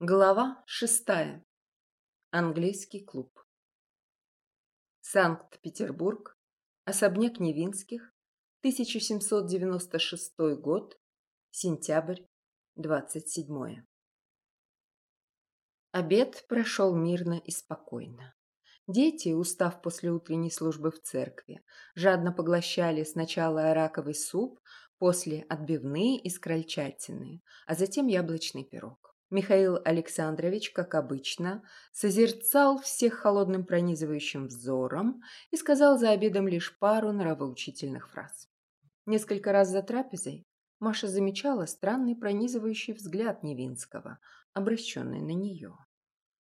Глава шестая. Английский клуб. Санкт-Петербург. Особняк Невинских. 1796 год. Сентябрь. 27. Обед прошел мирно и спокойно. Дети, устав после утренней службы в церкви, жадно поглощали сначала раковый суп, после отбивные из крольчатины, а затем яблочный пирог. Михаил Александрович, как обычно, созерцал всех холодным пронизывающим взором и сказал за обедом лишь пару нравоучительных фраз. Несколько раз за трапезой Маша замечала странный пронизывающий взгляд Невинского, обращенный на нее.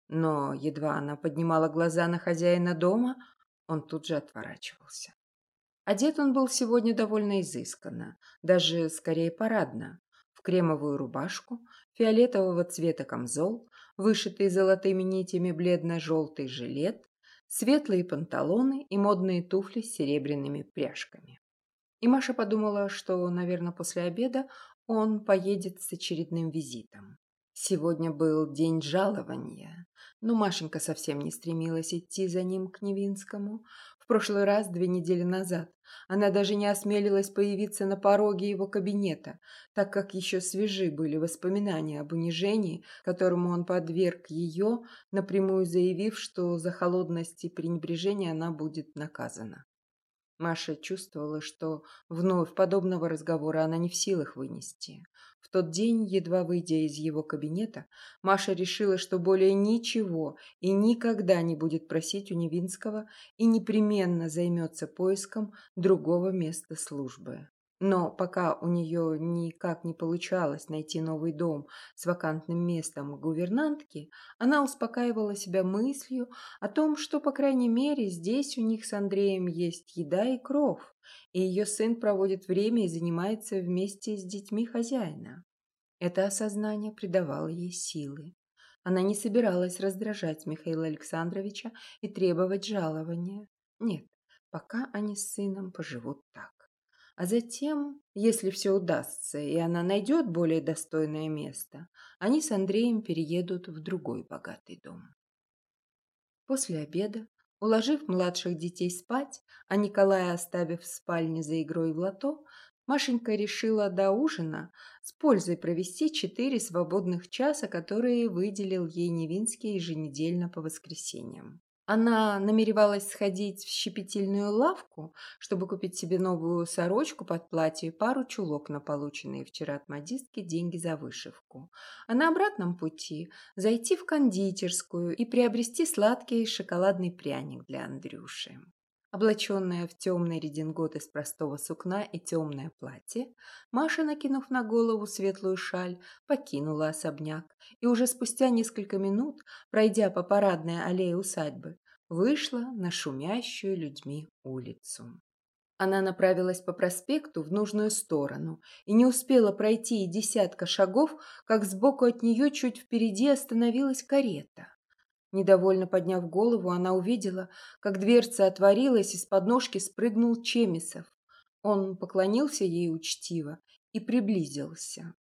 Но едва она поднимала глаза на хозяина дома, он тут же отворачивался. Одет он был сегодня довольно изысканно, даже скорее парадно, в кремовую рубашку, фиолетового цвета камзол, вышитый золотыми нитями бледно-желтый жилет, светлые панталоны и модные туфли с серебряными пряжками. И Маша подумала, что, наверное, после обеда он поедет с очередным визитом. Сегодня был день жалования, но Машенька совсем не стремилась идти за ним к Невинскому. В прошлый раз, две недели назад, она даже не осмелилась появиться на пороге его кабинета, так как еще свежи были воспоминания об унижении, которому он подверг ее, напрямую заявив, что за холодность и пренебрежение она будет наказана. Маша чувствовала, что вновь подобного разговора она не в силах вынести. В тот день, едва выйдя из его кабинета, Маша решила, что более ничего и никогда не будет просить у Невинского и непременно займется поиском другого места службы. Но пока у нее никак не получалось найти новый дом с вакантным местом гувернантки, она успокаивала себя мыслью о том, что, по крайней мере, здесь у них с Андреем есть еда и кров, и ее сын проводит время и занимается вместе с детьми хозяина. Это осознание придавало ей силы. Она не собиралась раздражать Михаила Александровича и требовать жалования. Нет, пока они с сыном поживут так. А затем, если все удастся, и она найдет более достойное место, они с Андреем переедут в другой богатый дом. После обеда, уложив младших детей спать, а Николая оставив в спальне за игрой в лото, Машенька решила до ужина с пользой провести четыре свободных часа, которые выделил ей Невинский еженедельно по воскресеньям. Она намеревалась сходить в щепетильную лавку, чтобы купить себе новую сорочку под платье и пару чулок на полученные вчера от модистки деньги за вышивку. А на обратном пути зайти в кондитерскую и приобрести сладкий шоколадный пряник для Андрюши. Облаченная в темный редингот из простого сукна и темное платье, Маша, накинув на голову светлую шаль, покинула особняк и уже спустя несколько минут, пройдя по парадной аллее усадьбы, вышла на шумящую людьми улицу. Она направилась по проспекту в нужную сторону и не успела пройти и десятка шагов, как сбоку от нее чуть впереди остановилась карета. Недовольно подняв голову, она увидела, как дверца отворилась, и с подножки спрыгнул Чемисов. Он поклонился ей учтиво и приблизился.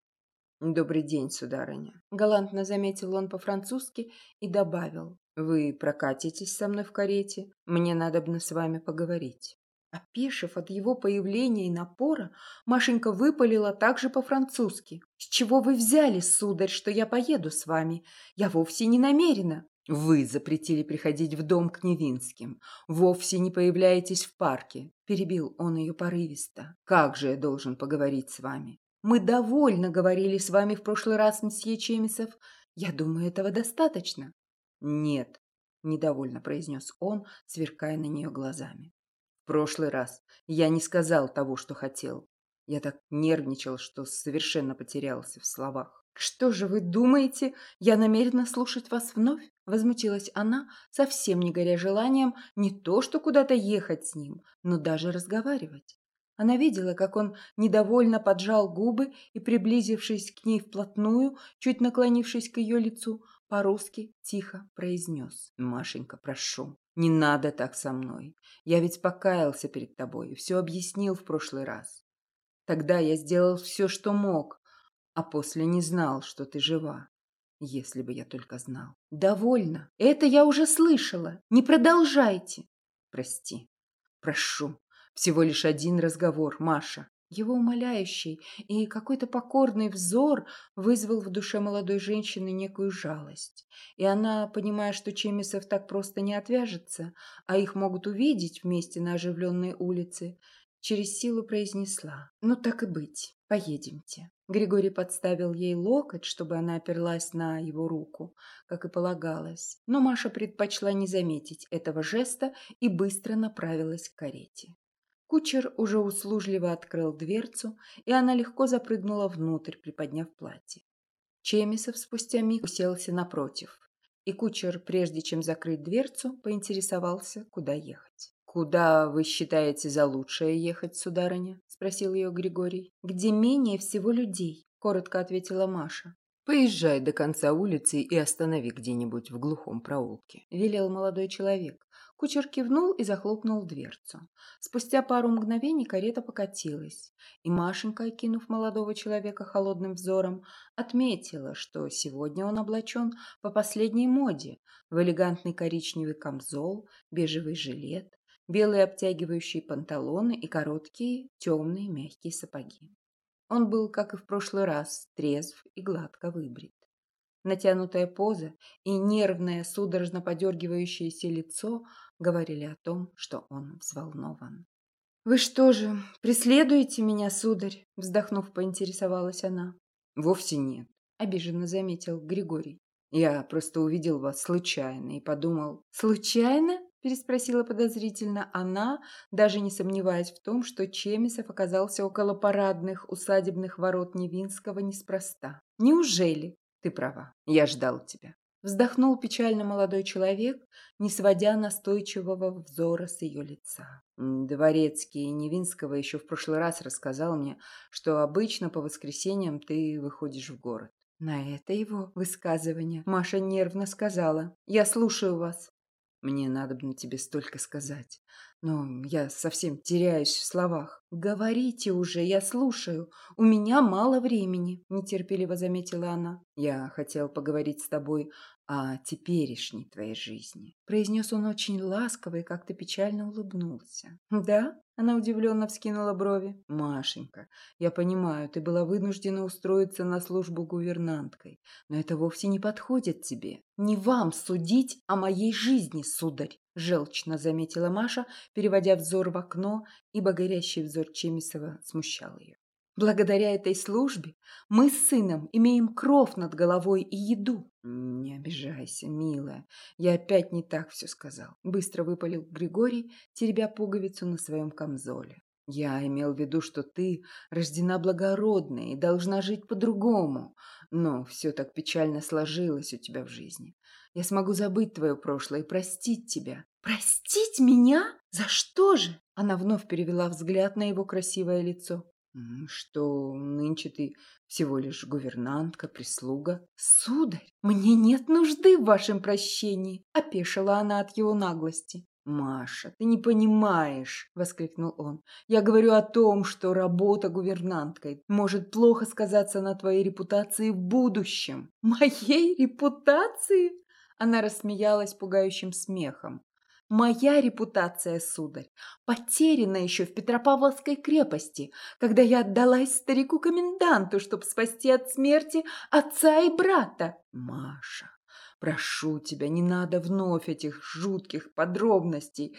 «Добрый день, сударыня», — галантно заметил он по-французски и добавил. «Вы прокатитесь со мной в карете? Мне надобно с вами поговорить». Опешив от его появления и напора, Машенька выпалила также по-французски. «С чего вы взяли, сударь, что я поеду с вами? Я вовсе не намерена». «Вы запретили приходить в дом к Невинским. Вовсе не появляетесь в парке», – перебил он ее порывисто. «Как же я должен поговорить с вами?» «Мы довольно говорили с вами в прошлый раз, мсье Чемисов. Я думаю, этого достаточно». «Нет», – недовольно произнес он, сверкая на нее глазами. «В прошлый раз я не сказал того, что хотел. Я так нервничал, что совершенно потерялся в словах. «Что же вы думаете? Я намерена слушать вас вновь?» Возмутилась она, совсем не горя желанием не то что куда-то ехать с ним, но даже разговаривать. Она видела, как он недовольно поджал губы и, приблизившись к ней вплотную, чуть наклонившись к ее лицу, по-русски тихо произнес. «Машенька, прошу, не надо так со мной. Я ведь покаялся перед тобой и все объяснил в прошлый раз. Тогда я сделал все, что мог, а после не знал, что ты жива. Если бы я только знал. Довольно. Это я уже слышала. Не продолжайте. Прости. Прошу. Всего лишь один разговор, Маша. Его умоляющий и какой-то покорный взор вызвал в душе молодой женщины некую жалость. И она, понимая, что Чемисов так просто не отвяжется, а их могут увидеть вместе на оживленной улице, через силу произнесла «Ну так и быть, поедемте». Григорий подставил ей локоть, чтобы она оперлась на его руку, как и полагалось. Но Маша предпочла не заметить этого жеста и быстро направилась к карете. Кучер уже услужливо открыл дверцу, и она легко запрыгнула внутрь, приподняв платье. Чемисов спустя миг уселся напротив, и кучер, прежде чем закрыть дверцу, поинтересовался, куда ехать. «Куда вы считаете за лучшее ехать, сударыня?» – спросил ее Григорий. «Где менее всего людей», – коротко ответила Маша. «Поезжай до конца улицы и останови где-нибудь в глухом проулке», – велел молодой человек. Кучер кивнул и захлопнул дверцу. Спустя пару мгновений карета покатилась, и Машенька, окинув молодого человека холодным взором, отметила, что сегодня он облачен по последней моде в элегантный коричневый камзол, бежевый жилет, белые обтягивающие панталоны и короткие темные мягкие сапоги. Он был, как и в прошлый раз, трезв и гладко выбрит. Натянутая поза и нервное, судорожно подергивающееся лицо говорили о том, что он взволнован. «Вы что же, преследуете меня, сударь?» Вздохнув, поинтересовалась она. «Вовсе нет», — обиженно заметил Григорий. «Я просто увидел вас случайно и подумал...» «Случайно?» – переспросила подозрительно она, даже не сомневаясь в том, что Чемисов оказался около парадных усадебных ворот Невинского неспроста. «Неужели?» «Ты права, я ждал тебя». Вздохнул печально молодой человек, не сводя настойчивого взора с ее лица. Дворецкий Невинского еще в прошлый раз рассказал мне, что обычно по воскресеньям ты выходишь в город. На это его высказывание Маша нервно сказала. «Я слушаю вас». «Мне надо бы тебе столько сказать, но я совсем теряюсь в словах». «Говорите уже, я слушаю. У меня мало времени», – нетерпеливо заметила она. «Я хотел поговорить с тобой о теперешней твоей жизни», – произнес он очень ласково и как-то печально улыбнулся. «Да?» – она удивленно вскинула брови. «Машенька, я понимаю, ты была вынуждена устроиться на службу гувернанткой, но это вовсе не подходит тебе. Не вам судить о моей жизни, сударь!» – желчно заметила Маша, переводя взор в окно, ибо горящий взор Чемисова смущал ее. Благодаря этой службе мы с сыном имеем кров над головой и еду. Не обижайся, милая. Я опять не так все сказал. Быстро выпалил Григорий, теребя пуговицу на своем камзоле. Я имел в виду, что ты рождена благородной и должна жить по-другому. Но все так печально сложилось у тебя в жизни. Я смогу забыть твое прошлое и простить тебя. Простить меня? За что же? Она вновь перевела взгляд на его красивое лицо. «Что нынче ты всего лишь гувернантка, прислуга?» «Сударь, мне нет нужды в вашем прощении!» – опешила она от его наглости. «Маша, ты не понимаешь!» – воскликнул он. «Я говорю о том, что работа гувернанткой может плохо сказаться на твоей репутации в будущем». «Моей репутации?» Она рассмеялась пугающим смехом. Моя репутация, сударь, потеряна еще в Петропавловской крепости, когда я отдалась старику-коменданту, чтобы спасти от смерти отца и брата. Маша, прошу тебя, не надо вновь этих жутких подробностей.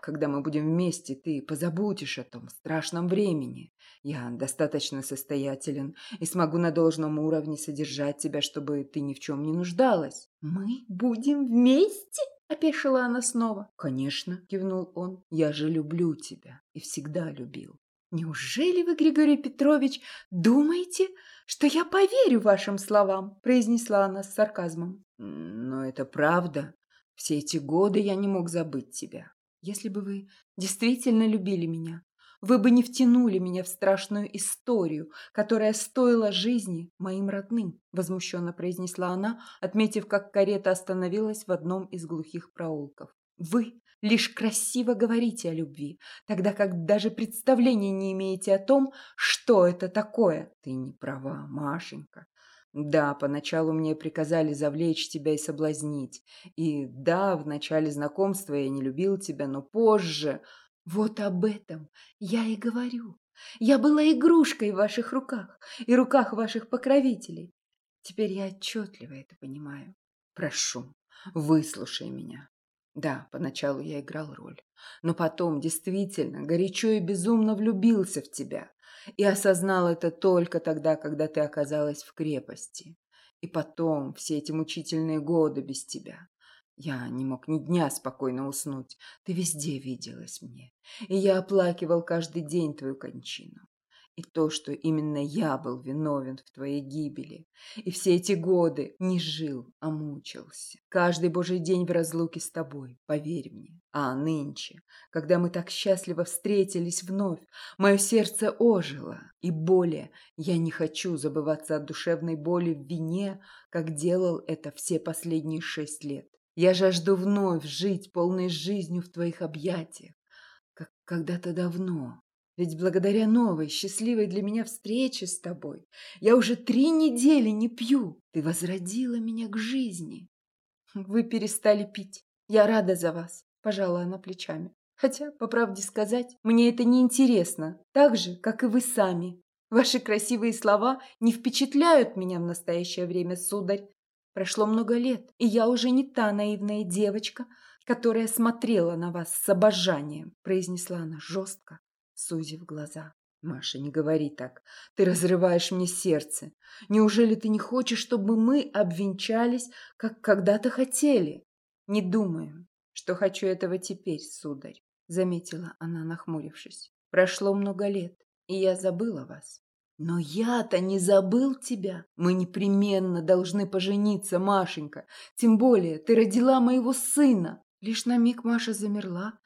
Когда мы будем вместе, ты позабудешь о том страшном времени. Я достаточно состоятелен и смогу на должном уровне содержать тебя, чтобы ты ни в чем не нуждалась. Мы будем вместе? Опешила она снова. «Конечно», – кивнул он, – «я же люблю тебя и всегда любил». «Неужели вы, Григорий Петрович, думаете, что я поверю вашим словам?» – произнесла она с сарказмом. «Но это правда. Все эти годы я не мог забыть тебя. Если бы вы действительно любили меня, вы бы не втянули меня в страшную историю, которая стоила жизни моим родным», – возмущенно произнесла она, отметив, как карета остановилась в одном из глухих проулков. «Вы лишь красиво говорите о любви, тогда как даже представления не имеете о том, что это такое». «Ты не права, Машенька. Да, поначалу мне приказали завлечь тебя и соблазнить. И да, в начале знакомства я не любил тебя, но позже... Вот об этом я и говорю. Я была игрушкой в ваших руках и руках ваших покровителей. Теперь я отчетливо это понимаю. Прошу, выслушай меня. Да, поначалу я играл роль, но потом действительно горячо и безумно влюбился в тебя и осознал это только тогда, когда ты оказалась в крепости. И потом, все эти мучительные годы без тебя. Я не мог ни дня спокойно уснуть. Ты везде виделась мне. И я оплакивал каждый день твою кончину и то, что именно я был виновен в твоей гибели. И все эти годы не жил, а мучился. Каждый божий день в разлуке с тобой, поверь мне. А нынче, когда мы так счастливо встретились вновь, мое сердце ожило. И более я не хочу забываться от душевной боли в вине, как делал это все последние шесть лет. Я жажду вновь жить полной жизнью в твоих объятиях, как когда-то давно, ведь благодаря новой, счастливой для меня встрече с тобой я уже три недели не пью. Ты возродила меня к жизни. Вы перестали пить. Я рада за вас, пожала она плечами. Хотя, по правде сказать, мне это не интересно, так же, как и вы сами. Ваши красивые слова не впечатляют меня в настоящее время, сударь. Прошло много лет, и я уже не та наивная девочка, которая смотрела на вас с обожанием, произнесла она жестко, сузив глаза. «Маша, не говори так. Ты разрываешь мне сердце. Неужели ты не хочешь, чтобы мы обвенчались, как когда-то хотели?» «Не думаю, что хочу этого теперь, сударь», — заметила она, нахмурившись. «Прошло много лет, и я забыла вас». «Но я-то не забыл тебя. Мы непременно должны пожениться, Машенька. Тем более ты родила моего сына». Лишь на миг Маша замерла,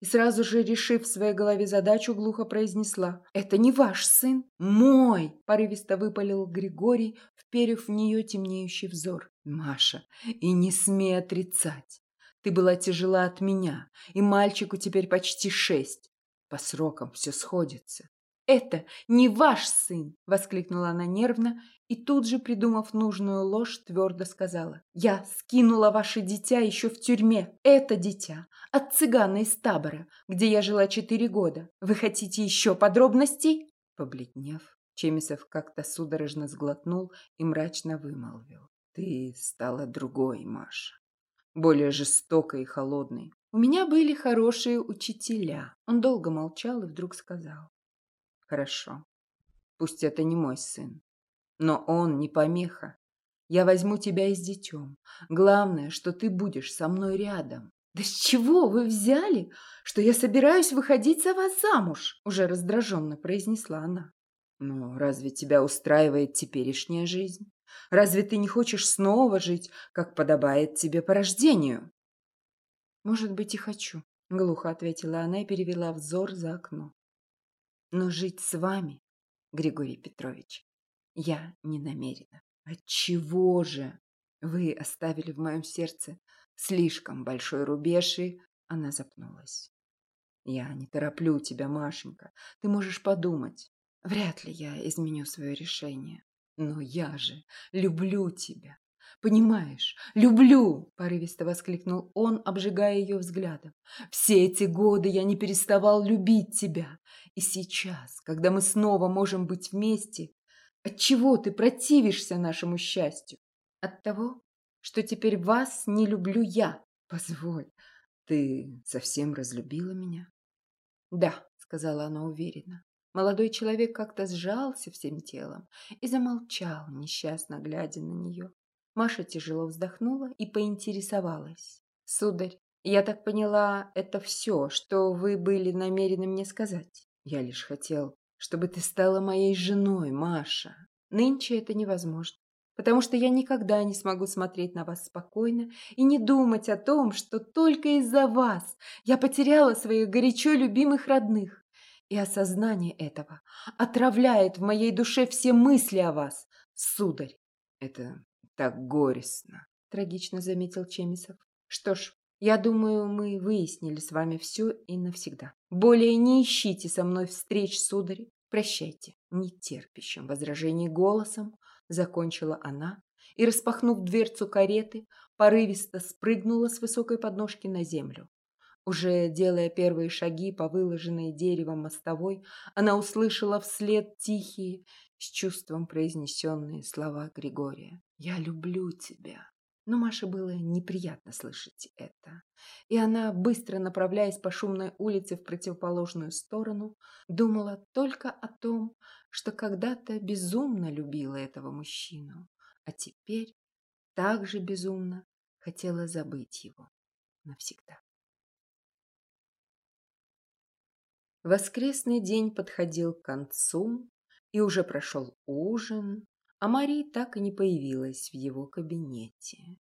и сразу же, решив в своей голове задачу, глухо произнесла. «Это не ваш сын, мой!» – порывисто выпалил Григорий, вперев в нее темнеющий взор. «Маша, и не смей отрицать. Ты была тяжела от меня, и мальчику теперь почти шесть. По срокам все сходится. «Это не ваш сын!» – воскликнула она нервно и тут же, придумав нужную ложь, твердо сказала. «Я скинула ваше дитя еще в тюрьме. Это дитя от цыгана из табора, где я жила четыре года. Вы хотите еще подробностей?» Побледнев, Чемисов как-то судорожно сглотнул и мрачно вымолвил. «Ты стала другой, Маша. Более жестокой и холодной. У меня были хорошие учителя». Он долго молчал и вдруг сказал. Хорошо. Пусть это не мой сын. Но он не помеха. Я возьму тебя и с детем. Главное, что ты будешь со мной рядом. «Да с чего вы взяли, что я собираюсь выходить за вас замуж?» Уже раздраженно произнесла она. «Ну, разве тебя устраивает теперешняя жизнь? Разве ты не хочешь снова жить, как подобает тебе по рождению?» «Может быть, и хочу», — глухо ответила она и перевела взор за окно. Но жить с вами, Григорий Петрович, я не намерена. Отчего же? Вы оставили в моем сердце слишком большой рубеж, и она запнулась. Я не тороплю тебя, Машенька. Ты можешь подумать. Вряд ли я изменю свое решение. Но я же люблю тебя. Понимаешь, люблю!» – порывисто воскликнул он, обжигая ее взглядом. «Все эти годы я не переставал любить тебя. И сейчас, когда мы снова можем быть вместе, от чего ты противишься нашему счастью? От того, что теперь вас не люблю я. Позволь, ты совсем разлюбила меня?» «Да», – сказала она уверенно. Молодой человек как-то сжался всем телом и замолчал, несчастно глядя на нее. Маша тяжело вздохнула и поинтересовалась. «Сударь, я так поняла, это все, что вы были намерены мне сказать?» «Я лишь хотел, чтобы ты стала моей женой, Маша. Нынче это невозможно, потому что я никогда не смогу смотреть на вас спокойно и не думать о том, что только из-за вас я потеряла своих горячо любимых родных. И осознание этого отравляет в моей душе все мысли о вас, сударь. Это так горестно», – трагично заметил Чемисов. «Что ж, я думаю, мы выяснили с вами все и навсегда. Более не ищите со мной встреч, сударь. Прощайте». Нетерпящим возражений голосом закончила она и, распахнув дверцу кареты, порывисто спрыгнула с высокой подножки на землю. Уже делая первые шаги по выложенной деревом мостовой, она услышала вслед тихие, с чувством произнесенные слова Григория. «Я люблю тебя». Но Маше было неприятно слышать это. И она, быстро направляясь по шумной улице в противоположную сторону, думала только о том, что когда-то безумно любила этого мужчину, а теперь также безумно хотела забыть его навсегда. Воскресный день подходил к концу, и уже прошел ужин, а Мария так и не появилась в его кабинете.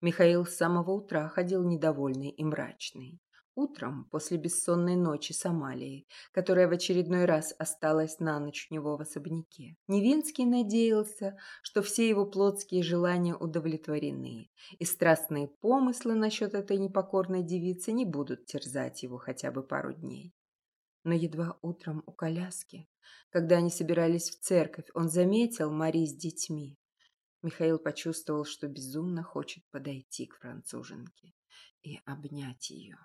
Михаил с самого утра ходил недовольный и мрачный. Утром, после бессонной ночи с Амалией, которая в очередной раз осталась на ночь у него в особняке, Невинский надеялся, что все его плотские желания удовлетворены, и страстные помыслы насчет этой непокорной девицы не будут терзать его хотя бы пару дней. Но едва утром у коляски, когда они собирались в церковь, он заметил Мари с детьми. Михаил почувствовал, что безумно хочет подойти к француженке и обнять ее.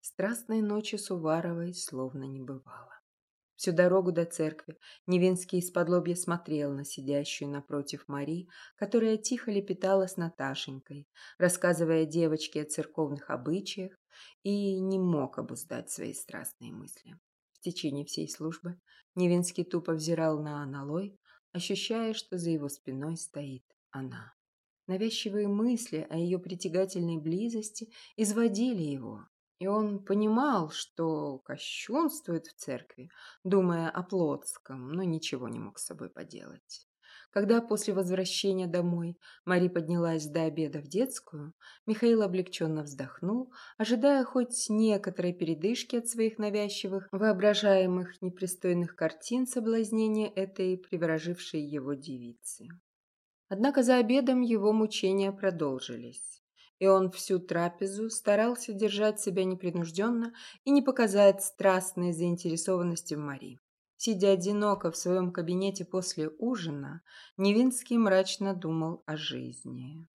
Страстной ночи с Уваровой словно не бывало. Всю дорогу до церкви Невинский из-под смотрел на сидящую напротив Мари, которая тихо лепетала с Наташенькой, рассказывая девочке о церковных обычаях, и не мог обуздать свои страстные мысли. В течение всей службы Невинский тупо взирал на аналой, ощущая, что за его спиной стоит она. Навязчивые мысли о ее притягательной близости изводили его, и он понимал, что кощунствует в церкви, думая о Плотском, но ничего не мог с собой поделать. Когда после возвращения домой Мари поднялась до обеда в детскую, Михаил облегченно вздохнул, ожидая хоть некоторой передышки от своих навязчивых, воображаемых непристойных картин соблазнения этой приворожившей его девицы. Однако за обедом его мучения продолжились и он всю трапезу старался держать себя непринужденно и не показать страстной заинтересованности в Мари. Сидя одиноко в своем кабинете после ужина, Невинский мрачно думал о жизни.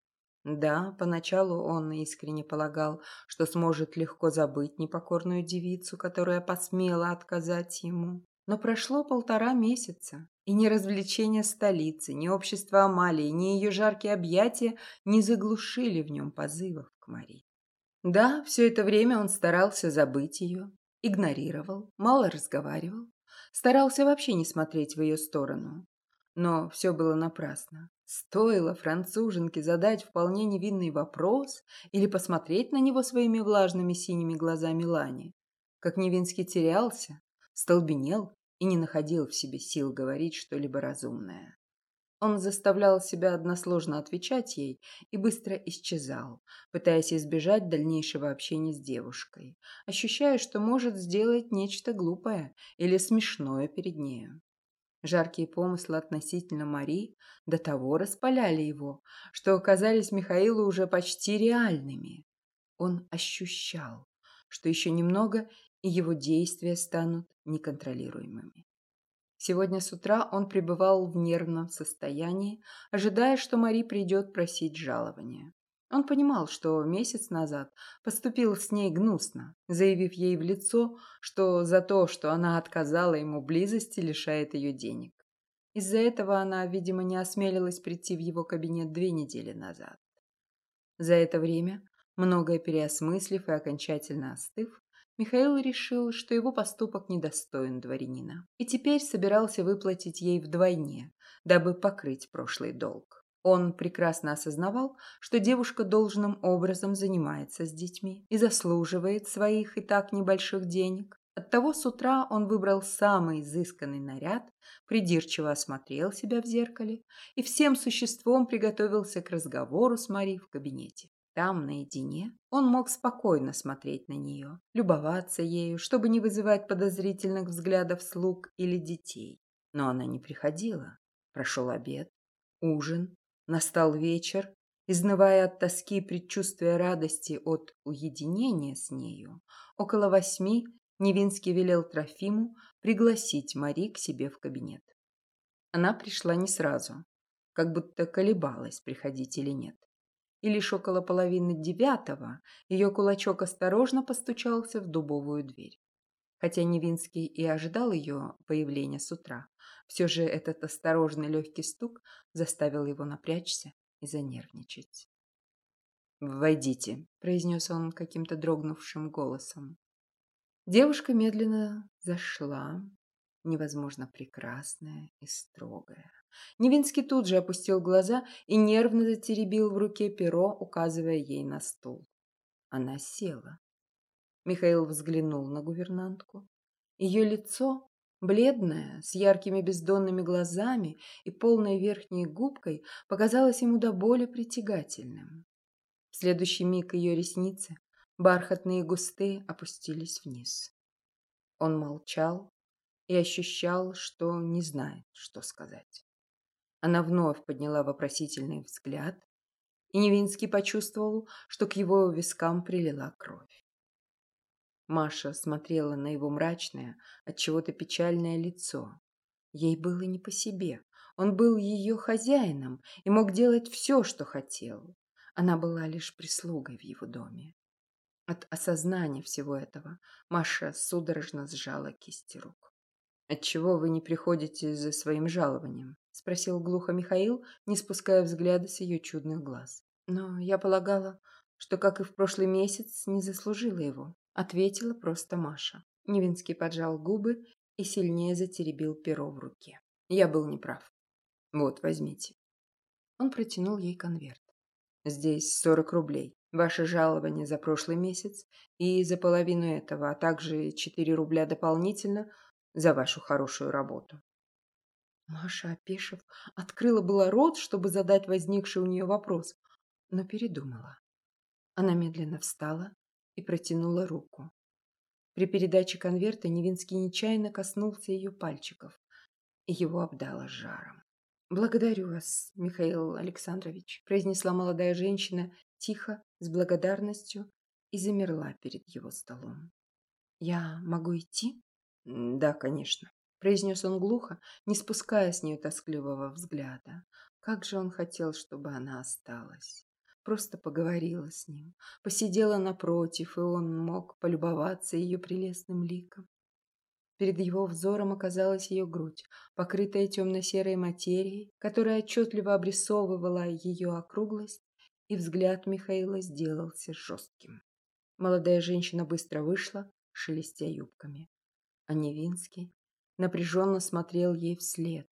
Да, поначалу он искренне полагал, что сможет легко забыть непокорную девицу, которая посмела отказать ему. Но прошло полтора месяца, и ни развлечения столицы, ни общество Амалии, ни ее жаркие объятия не заглушили в нем позывов к Марии. Да, все это время он старался забыть ее, игнорировал, мало разговаривал, старался вообще не смотреть в ее сторону. Но все было напрасно. Стоило француженке задать вполне невинный вопрос или посмотреть на него своими влажными синими глазами Лани, как Невинский терялся, столбенел и не находил в себе сил говорить что-либо разумное. Он заставлял себя односложно отвечать ей и быстро исчезал, пытаясь избежать дальнейшего общения с девушкой, ощущая, что может сделать нечто глупое или смешное перед нею. Жаркие помыслы относительно Мари до того распаляли его, что оказались Михаилу уже почти реальными. Он ощущал, что еще немного, и его действия станут неконтролируемыми. Сегодня с утра он пребывал в нервном состоянии, ожидая, что Мари придет просить жалования. Он понимал, что месяц назад поступил с ней гнусно, заявив ей в лицо, что за то, что она отказала ему близости, лишает ее денег. Из-за этого она, видимо, не осмелилась прийти в его кабинет две недели назад. За это время, многое переосмыслив и окончательно остыв, Михаил решил, что его поступок недостоин дворянина, и теперь собирался выплатить ей вдвойне, дабы покрыть прошлый долг. Он прекрасно осознавал, что девушка должным образом занимается с детьми и заслуживает своих и так небольших денег. Оттого с утра он выбрал самый изысканный наряд, придирчиво осмотрел себя в зеркале и всем существом приготовился к разговору с Мари в кабинете. Там, наедине, он мог спокойно смотреть на нее, любоваться ею, чтобы не вызывать подозрительных взглядов слуг или детей. Но она не приходила. Прошел обед, ужин, настал вечер, изнывая от тоски предчувствия радости от уединения с нею. Около восьми Невинский велел Трофиму пригласить Мари к себе в кабинет. Она пришла не сразу как будто колебалась, приходить или нет. И лишь около половины девятого ее кулачок осторожно постучался в дубовую дверь. Хотя Невинский и ожидал ее появления с утра, все же этот осторожный легкий стук заставил его напрячься и занервничать. «Войдите», – произнес он каким-то дрогнувшим голосом. Девушка медленно зашла, невозможно прекрасная и строгая. Невинский тут же опустил глаза и нервно затеребил в руке перо, указывая ей на стул. Она села. Михаил взглянул на гувернантку. Ее лицо, бледное, с яркими бездонными глазами и полной верхней губкой, показалось ему до боли притягательным. В следующий миг ее ресницы, бархатные и густые, опустились вниз. Он молчал и ощущал, что не знает, что сказать. Она вновь подняла вопросительный взгляд, и Невинский почувствовал, что к его вискам прилила кровь. Маша смотрела на его мрачное, от чего-то печальное лицо. Ей было не по себе. Он был ее хозяином и мог делать все, что хотел. Она была лишь прислугой в его доме. От осознания всего этого Маша судорожно сжала кисти рук. «Отчего вы не приходите за своим жалованием?» – спросил глухо Михаил, не спуская взгляда с ее чудных глаз. «Но я полагала, что, как и в прошлый месяц, не заслужила его», – ответила просто Маша. Невинский поджал губы и сильнее затеребил перо в руке. «Я был неправ. Вот, возьмите». Он протянул ей конверт. «Здесь сорок рублей. Ваше жалование за прошлый месяц и за половину этого, а также четыре рубля дополнительно – за вашу хорошую работу. Маша, опешив, открыла было рот, чтобы задать возникший у нее вопрос, но передумала. Она медленно встала и протянула руку. При передаче конверта Невинский нечаянно коснулся ее пальчиков, и его обдало жаром. «Благодарю вас, Михаил Александрович», – произнесла молодая женщина тихо, с благодарностью, и замерла перед его столом. «Я могу идти?» «Да, конечно», – произнес он глухо, не спуская с нее тоскливого взгляда. Как же он хотел, чтобы она осталась. Просто поговорила с ним, посидела напротив, и он мог полюбоваться ее прелестным ликом. Перед его взором оказалась ее грудь, покрытая темно-серой материей, которая отчетливо обрисовывала ее округлость, и взгляд Михаила сделался жестким. Молодая женщина быстро вышла, шелестя юбками а Невинский напряженно смотрел ей вслед,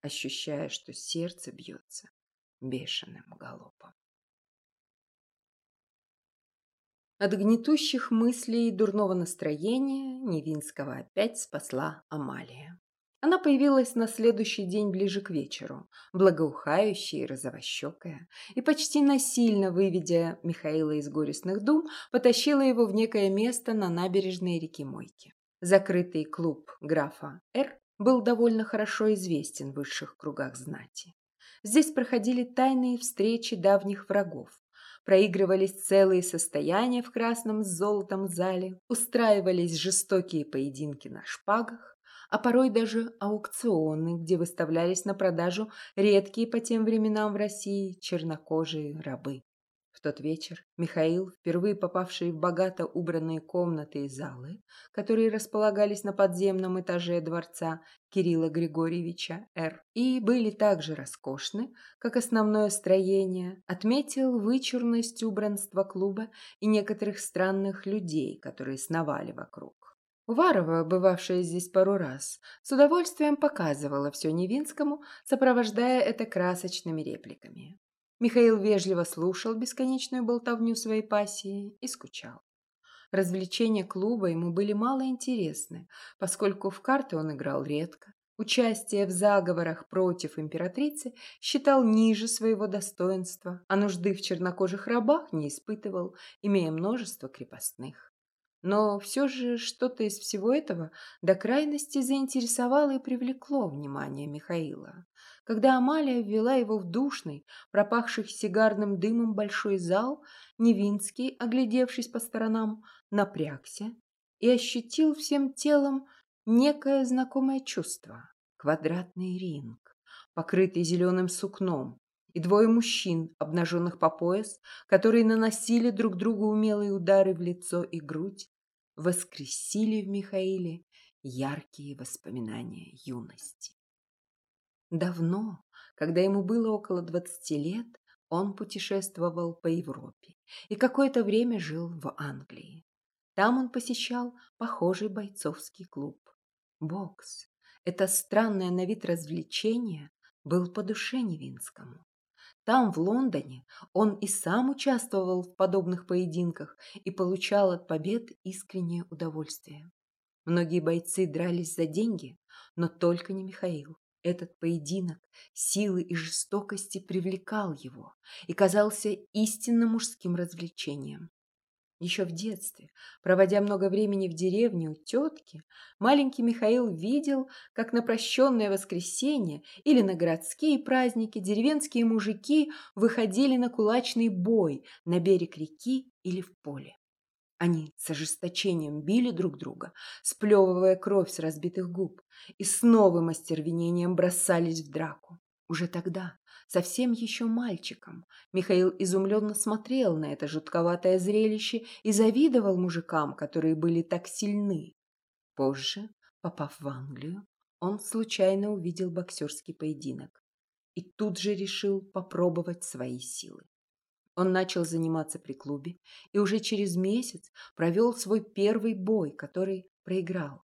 ощущая, что сердце бьется бешеным галопом. От гнетущих мыслей и дурного настроения Невинского опять спасла Амалия. Она появилась на следующий день ближе к вечеру, благоухающая и розовощекая, и почти насильно, выведя Михаила из горестных дум, потащила его в некое место на набережной реки Мойки. Закрытый клуб графа Р был довольно хорошо известен в высших кругах знати. Здесь проходили тайные встречи давних врагов, проигрывались целые состояния в красном с золотом зале, устраивались жестокие поединки на шпагах, а порой даже аукционы, где выставлялись на продажу редкие по тем временам в России чернокожие рабы. Тот вечер Михаил, впервые попавший в богато убранные комнаты и залы, которые располагались на подземном этаже дворца Кирилла Григорьевича Р. и были так же роскошны, как основное строение, отметил вычурность убранства клуба и некоторых странных людей, которые сновали вокруг. Уварова, бывавшая здесь пару раз, с удовольствием показывала все Невинскому, сопровождая это красочными репликами. Михаил вежливо слушал бесконечную болтовню своей пассии и скучал. Развлечения клуба ему были мало интересны, поскольку в карты он играл редко. Участие в заговорах против императрицы считал ниже своего достоинства, а нужды в чернокожих рабах не испытывал, имея множество крепостных. Но все же что-то из всего этого до крайности заинтересовало и привлекло внимание Михаила. Когда Амалия ввела его в душный, пропахший сигарным дымом большой зал, Невинский, оглядевшись по сторонам, напрягся и ощутил всем телом некое знакомое чувство. Квадратный ринг, покрытый зеленым сукном, и двое мужчин, обнаженных по пояс, которые наносили друг другу умелые удары в лицо и грудь, воскресили в Михаиле яркие воспоминания юности. Давно, когда ему было около двадцати лет, он путешествовал по Европе и какое-то время жил в Англии. Там он посещал похожий бойцовский клуб. Бокс, это странное на вид развлечение, был по душе Невинскому. Там, в Лондоне, он и сам участвовал в подобных поединках и получал от побед искреннее удовольствие. Многие бойцы дрались за деньги, но только не Михаил. Этот поединок силы и жестокости привлекал его и казался истинно мужским развлечением. Еще в детстве, проводя много времени в деревне у тетки, маленький Михаил видел, как на прощенное воскресенье или на городские праздники деревенские мужики выходили на кулачный бой на берег реки или в поле. Они с ожесточением били друг друга, сплевывая кровь с разбитых губ, и с новым остервенением бросались в драку. Уже тогда, совсем еще мальчиком, Михаил изумленно смотрел на это жутковатое зрелище и завидовал мужикам, которые были так сильны. Позже, попав в Англию, он случайно увидел боксерский поединок и тут же решил попробовать свои силы. Он начал заниматься при клубе и уже через месяц провел свой первый бой, который проиграл.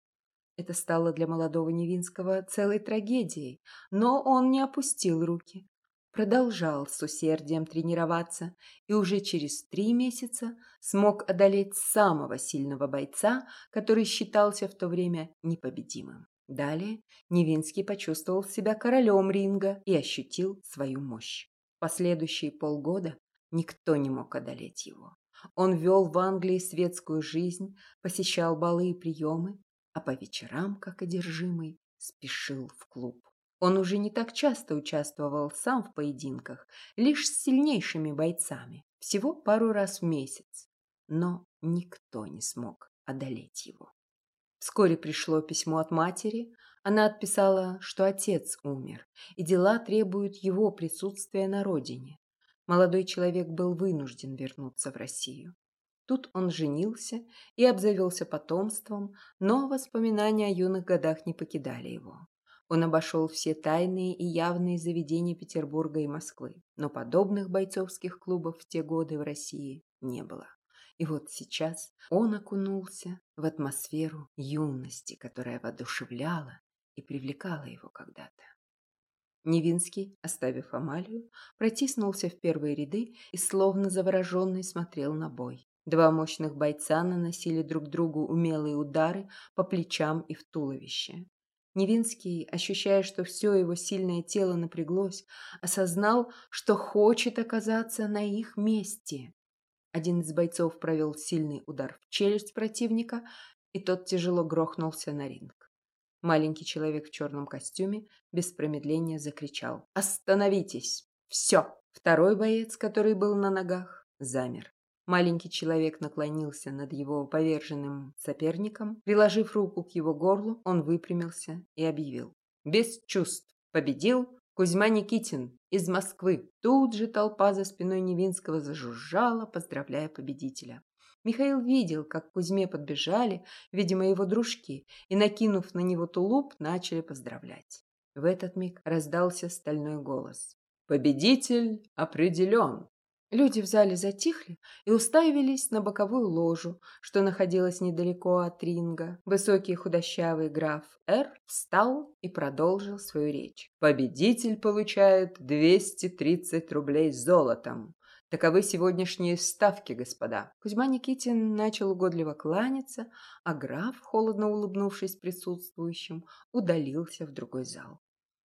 Это стало для молодого Невинского целой трагедией, но он не опустил руки. Продолжал с усердием тренироваться и уже через три месяца смог одолеть самого сильного бойца, который считался в то время непобедимым. Далее Невинский почувствовал себя королем ринга и ощутил свою мощь. Последующие полгода Никто не мог одолеть его. Он вел в Англии светскую жизнь, посещал балы и приемы, а по вечерам, как одержимый, спешил в клуб. Он уже не так часто участвовал сам в поединках, лишь с сильнейшими бойцами, всего пару раз в месяц. Но никто не смог одолеть его. Вскоре пришло письмо от матери. Она отписала, что отец умер, и дела требуют его присутствия на родине молодой человек был вынужден вернуться в Россию. Тут он женился и обзавелся потомством, но воспоминания о юных годах не покидали его. Он обошел все тайные и явные заведения Петербурга и Москвы, но подобных бойцовских клубов в те годы в России не было. И вот сейчас он окунулся в атмосферу юности, которая воодушевляла и привлекала его когда-то. Невинский, оставив Амалию, протиснулся в первые ряды и словно завороженный смотрел на бой. Два мощных бойца наносили друг другу умелые удары по плечам и в туловище. Невинский, ощущая, что все его сильное тело напряглось, осознал, что хочет оказаться на их месте. Один из бойцов провел сильный удар в челюсть противника, и тот тяжело грохнулся на ринг. Маленький человек в черном костюме без промедления закричал «Остановитесь! Все!» Второй боец, который был на ногах, замер. Маленький человек наклонился над его поверженным соперником. Приложив руку к его горлу, он выпрямился и объявил. «Без чувств! Победил Кузьма Никитин из Москвы!» Тут же толпа за спиной Невинского зажужжала, поздравляя победителя. Михаил видел, как к Кузьме подбежали, видимо, его дружки, и, накинув на него тулуп, начали поздравлять. В этот миг раздался стальной голос. «Победитель определен!» Люди в зале затихли и уставились на боковую ложу, что находилась недалеко от ринга. Высокий худощавый граф Р. встал и продолжил свою речь. «Победитель получает 230 рублей золотом. Таковы сегодняшние ставки, господа. Кузьма Никитин начал угодливо кланяться, а граф, холодно улыбнувшись присутствующим, удалился в другой зал.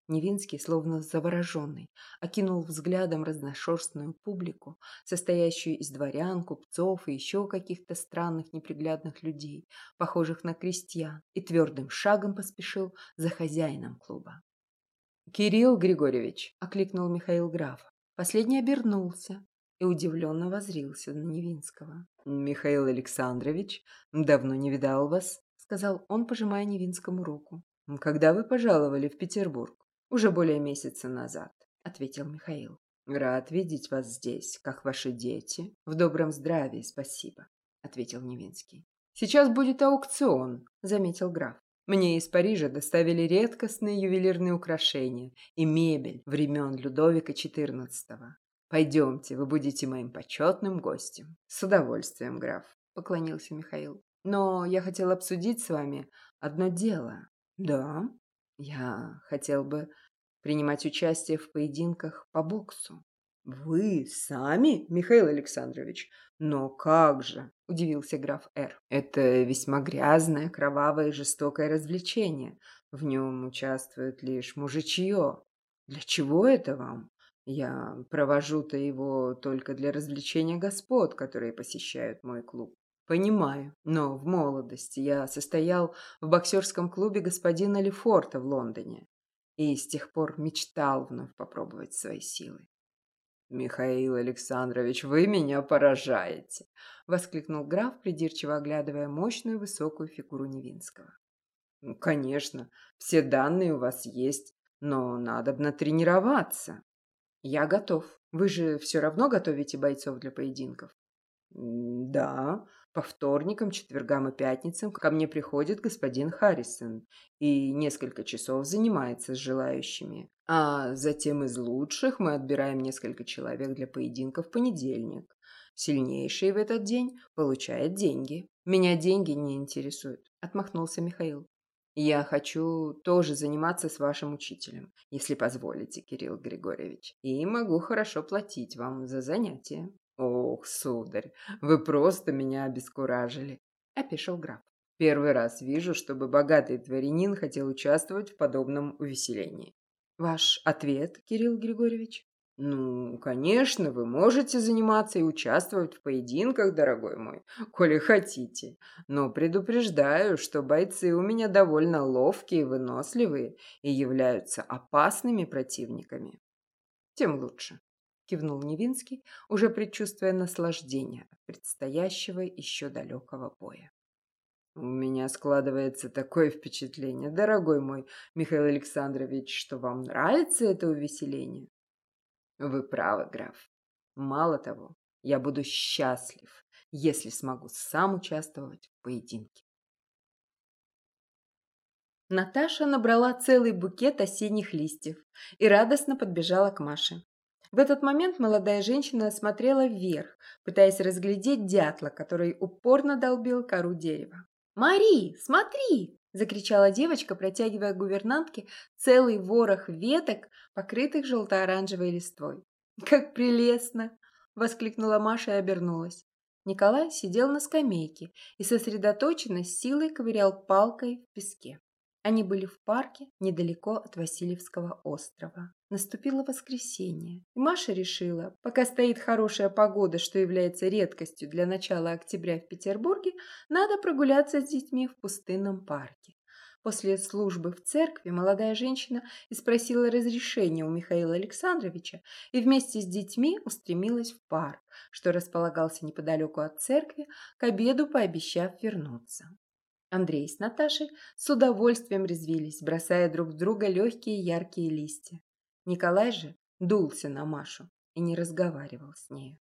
Невинский, словно завороженный, окинул взглядом разношерстную публику, состоящую из дворян, купцов и еще каких-то странных неприглядных людей, похожих на крестьян, и твердым шагом поспешил за хозяином клуба. «Кирилл Григорьевич!» – окликнул Михаил графа. Последний обернулся, и удивленно возрился на Невинского. «Михаил Александрович, давно не видал вас», — сказал он, пожимая Невинскому руку. «Когда вы пожаловали в Петербург?» Уже более месяца назад, ответил Михаил. Рад видеть вас здесь, как ваши дети. В добром здравии, спасибо, ответил Невинский. Сейчас будет аукцион, заметил граф. Мне из Парижа доставили редкостные ювелирные украшения и мебель времен Людовика XIV. Пойдемте, вы будете моим почетным гостем. С удовольствием, граф, поклонился Михаил. Но я хотел обсудить с вами одно дело. Да, я хотел бы принимать участие в поединках по боксу. Вы сами, Михаил Александрович? Но как же, удивился граф Р. Это весьма грязное, кровавое и жестокое развлечение. В нем участвует лишь мужичье. Для чего это вам? Я провожу-то его только для развлечения господ, которые посещают мой клуб. Понимаю, но в молодости я состоял в боксерском клубе господина Лефорта в Лондоне и с тех пор мечтал вновь попробовать свои силы. «Михаил Александрович, вы меня поражаете!» — воскликнул граф, придирчиво оглядывая мощную высокую фигуру Невинского. «Ну, «Конечно, все данные у вас есть, но надо бы натренироваться». «Я готов. Вы же все равно готовите бойцов для поединков?» «Да, по вторникам, четвергам и пятницам ко мне приходит господин Харрисон и несколько часов занимается с желающими. А затем из лучших мы отбираем несколько человек для поединка в понедельник. Сильнейший в этот день получает деньги. Меня деньги не интересуют», – отмахнулся Михаил. «Я хочу тоже заниматься с вашим учителем, если позволите, Кирилл Григорьевич, и могу хорошо платить вам за занятия». «Ох, сударь, вы просто меня обескуражили», — опешил граф. «Первый раз вижу, чтобы богатый дворянин хотел участвовать в подобном увеселении». «Ваш ответ, Кирилл Григорьевич?» «Ну, конечно, вы можете заниматься и участвовать в поединках, дорогой мой, коли хотите. Но предупреждаю, что бойцы у меня довольно ловкие и выносливые и являются опасными противниками. Тем лучше кивнул Невинский, уже предчувствуя наслаждение предстоящего еще далекого боя. У меня складывается такое впечатление, дорогой мой Михаил Александрович, что вам нравится это увеселение. Вы правы, граф. Мало того, я буду счастлив, если смогу сам участвовать в поединке. Наташа набрала целый букет осенних листьев и радостно подбежала к Маше. В этот момент молодая женщина смотрела вверх, пытаясь разглядеть дятла, который упорно долбил кору дерева. «Мари, смотри!» – закричала девочка, протягивая гувернантке целый ворох веток, покрытых желто-оранжевой листвой. «Как прелестно!» – воскликнула Маша и обернулась. Николай сидел на скамейке и сосредоточенно с силой ковырял палкой в песке. Они были в парке недалеко от Васильевского острова. Наступило воскресенье, и Маша решила, пока стоит хорошая погода, что является редкостью для начала октября в Петербурге, надо прогуляться с детьми в пустынном парке. После службы в церкви молодая женщина спросила разрешения у Михаила Александровича и вместе с детьми устремилась в парк, что располагался неподалеку от церкви, к обеду пообещав вернуться. Андрей с Наташей с удовольствием резвились, бросая друг в друга легкие яркие листья. Николай же дулся на Машу и не разговаривал с нею.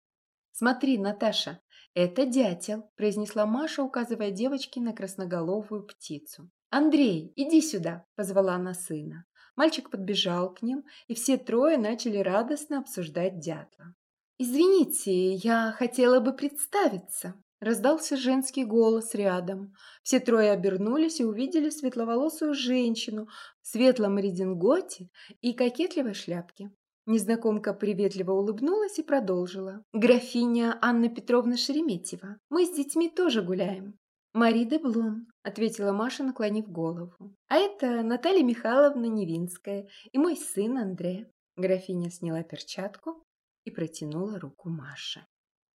«Смотри, Наташа, это дятел», – произнесла Маша, указывая девочке на красноголовую птицу. «Андрей, иди сюда», – позвала она сына. Мальчик подбежал к ним, и все трое начали радостно обсуждать дятла. «Извините, я хотела бы представиться», Раздался женский голос рядом. Все трое обернулись и увидели светловолосую женщину в светлом рединготе и кокетливой шляпке. Незнакомка приветливо улыбнулась и продолжила. «Графиня Анна Петровна Шереметьева. Мы с детьми тоже гуляем». «Мари де Блон», — ответила Маша, наклонив голову. «А это Наталья Михайловна Невинская и мой сын Андре». Графиня сняла перчатку и протянула руку Маше.